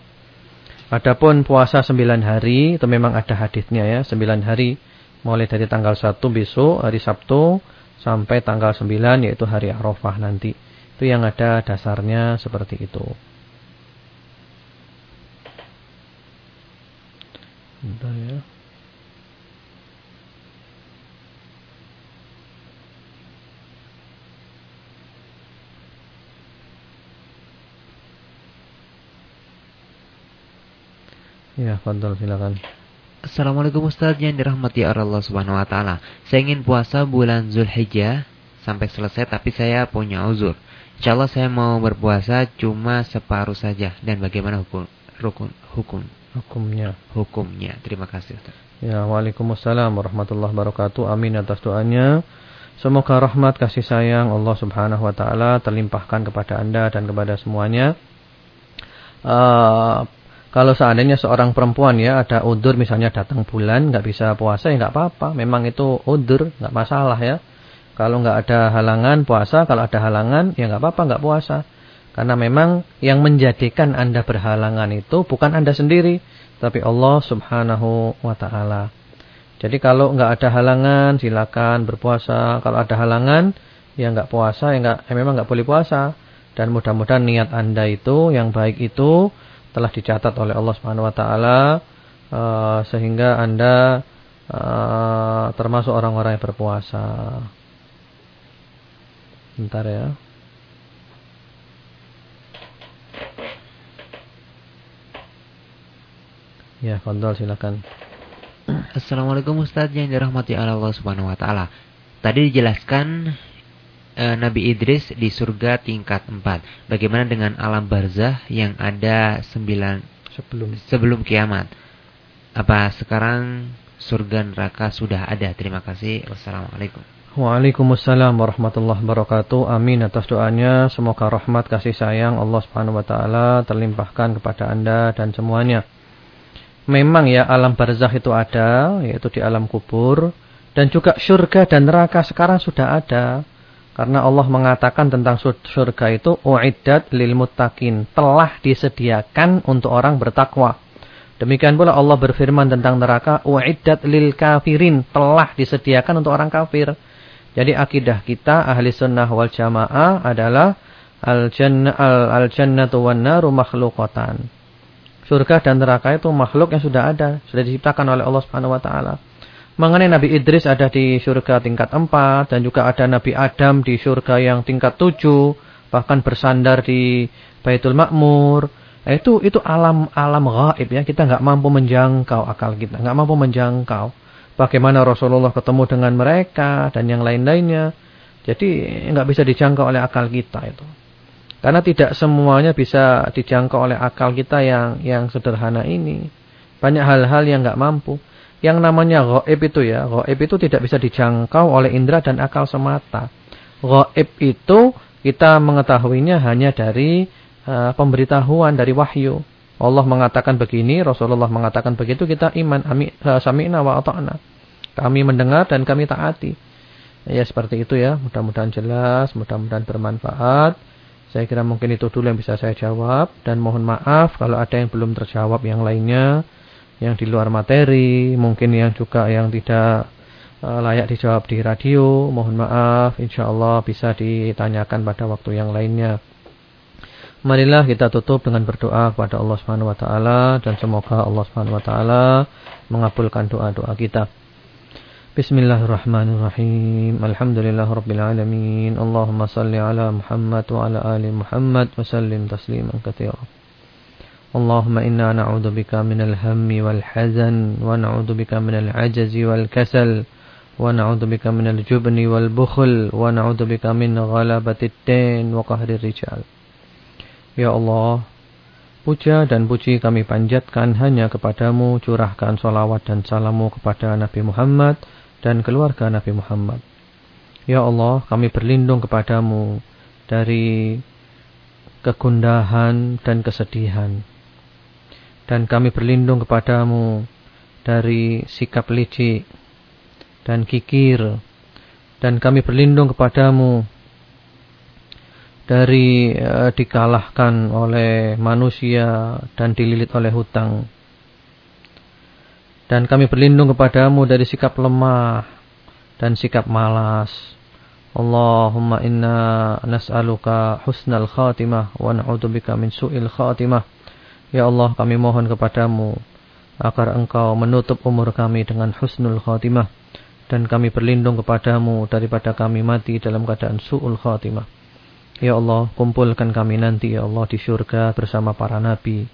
Adapun puasa 9 hari itu memang ada hadisnya ya, 9 hari mulai dari tanggal 1 besok hari Sabtu sampai tanggal 9 yaitu hari Arafah nanti. Itu yang ada dasarnya seperti itu. Bentar ya. Ya, Fadol silakan. Assalamualaikum Ustaz yang dirahmati Allah Subhanahu wa taala. Saya ingin puasa bulan Zulhijjah sampai selesai tapi saya punya uzur. Insyaallah saya mau berpuasa cuma separuh saja dan bagaimana hukum rukun hukum hukumnya hukumnya. Terima kasih Ustaz. Ya, Waalaikumsalam warahmatullahi wabarakatuh. Amin atas doanya. Semoga rahmat kasih sayang Allah Subhanahu wa taala terlimpahkan kepada Anda dan kepada semuanya. Uh, kalau seandainya seorang perempuan ya ada udur misalnya datang bulan nggak bisa puasa ya nggak apa-apa. Memang itu udur nggak masalah ya. Kalau nggak ada halangan puasa, kalau ada halangan ya nggak apa-apa nggak puasa. Karena memang yang menjadikan anda berhalangan itu bukan anda sendiri, tapi Allah Subhanahu wa Ta'ala. Jadi kalau nggak ada halangan silakan berpuasa. Kalau ada halangan ya nggak puasa ya nggak ya memang nggak boleh puasa. Dan mudah-mudahan niat anda itu yang baik itu telah dicatat oleh Allah Subhanahu wa taala uh, sehingga Anda uh, termasuk orang-orang yang berpuasa. Bentar ya. Ya, Fadol silakan. Assalamualaikum Ustaz yang dirahmati Allah Subhanahu wa taala. Tadi dijelaskan e, Nabi Idris di surga tingkat 4. Bagaimana dengan alam barzah yang ada 9 sebelum sebelum kiamat? Apa sekarang surga neraka sudah ada? Terima kasih. Wassalamualaikum. Waalaikumsalam warahmatullahi wabarakatuh. Amin atas doanya. Semoga rahmat kasih sayang Allah Subhanahu wa taala terlimpahkan kepada Anda dan semuanya. Memang ya alam barzah itu ada, yaitu di alam kubur dan juga surga dan neraka sekarang sudah ada. Karena Allah mengatakan tentang surga itu uiddat lil muttaqin, telah disediakan untuk orang bertakwa. Demikian pula Allah berfirman tentang neraka uiddat lil kafirin, telah disediakan untuk orang kafir. Jadi akidah kita ahli sunnah wal jamaah adalah al jannah al, al jannatu wan naru makhluqatan. Surga dan neraka itu makhluk yang sudah ada, sudah diciptakan oleh Allah Subhanahu wa taala. Mengenai Nabi Idris ada di surga tingkat 4 dan juga ada Nabi Adam di surga yang tingkat 7 bahkan bersandar di Baitul Makmur. Nah, itu itu alam alam gaib ya kita nggak mampu menjangkau akal kita nggak mampu menjangkau bagaimana Rasulullah ketemu dengan mereka dan yang lain-lainnya. Jadi nggak bisa dijangkau oleh akal kita itu. Karena tidak semuanya bisa dijangkau oleh akal kita yang yang sederhana ini. Banyak hal-hal yang nggak mampu. Yang namanya goib itu ya, goib itu tidak bisa dijangkau oleh indera dan akal semata. Goib itu kita mengetahuinya hanya dari uh, pemberitahuan, dari wahyu. Allah mengatakan begini, Rasulullah mengatakan begitu, kita iman, uh, sami'na wa ata'na. Kami mendengar dan kami taati. Ya seperti itu ya, mudah-mudahan jelas, mudah-mudahan bermanfaat. Saya kira mungkin itu dulu yang bisa saya jawab. Dan mohon maaf kalau ada yang belum terjawab yang lainnya yang di luar materi, mungkin yang juga yang tidak uh, layak dijawab di radio, mohon maaf, insya Allah bisa ditanyakan pada waktu yang lainnya. Marilah kita tutup dengan berdoa kepada Allah Subhanahu wa taala dan semoga Allah Subhanahu wa taala mengabulkan doa-doa kita. Bismillahirrahmanirrahim. Alhamdulillahirabbil alamin. Allahumma salli ala Muhammad wa ala ali Muhammad wa sallim tasliman katsiran. اللهم إنا نعوذ بك من الهم والحزن ونعوذ بك من العجز والكسل ونعوذ بك من الجبن والبخل ونعوذ بك من غلبة الدين وقهر الرجال Ya Allah Puja dan puji kami panjatkan hanya kepadamu, curahkan solawat dan salamu kepada Nabi Muhammad dan keluarga Nabi Muhammad. Ya Allah, kami berlindung kepadamu dari kegundahan dan kesedihan. dan kami berlindung kepadamu dari sikap licik dan kikir. Dan kami berlindung kepadamu dari uh, dikalahkan oleh manusia dan dililit oleh hutang. Dan kami berlindung kepadamu dari sikap lemah dan sikap malas. Allahumma inna nas'aluka husnal khatimah wa na'udzubika min su'il khatimah. Ya Allah, kami mohon kepadamu agar engkau menutup umur kami dengan husnul khatimah dan kami berlindung kepadamu daripada kami mati dalam keadaan su'ul khatimah. Ya Allah, kumpulkan kami nanti ya Allah di syurga bersama para nabi,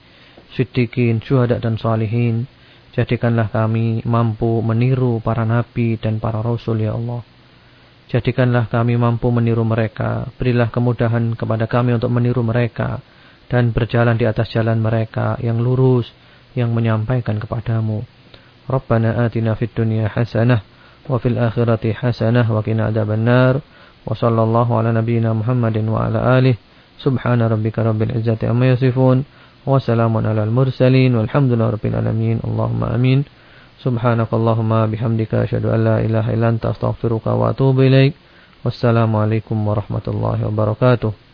siddiqin, syuhada dan salihin. Jadikanlah kami mampu meniru para nabi dan para rasul ya Allah. Jadikanlah kami mampu meniru mereka. Berilah kemudahan kepada kami untuk meniru mereka dan berjalan di atas jalan mereka yang lurus yang menyampaikan kepadamu. Rabbana atina fid dunya hasanah wa fil akhirati hasanah wa qina adzabannar. Wa sallallahu ala nabiyyina Muhammadin wa ala alihi. Subhana rabbika rabbil izzati amma yasifun. Wa salamun alal mursalin walhamdulillahi rabbil alamin. Allahumma amin. Subhanakallahumma bihamdika asyhadu an la ilaha illa anta astaghfiruka wa atubu ilaik. Wassalamualaikum warahmatullahi wabarakatuh.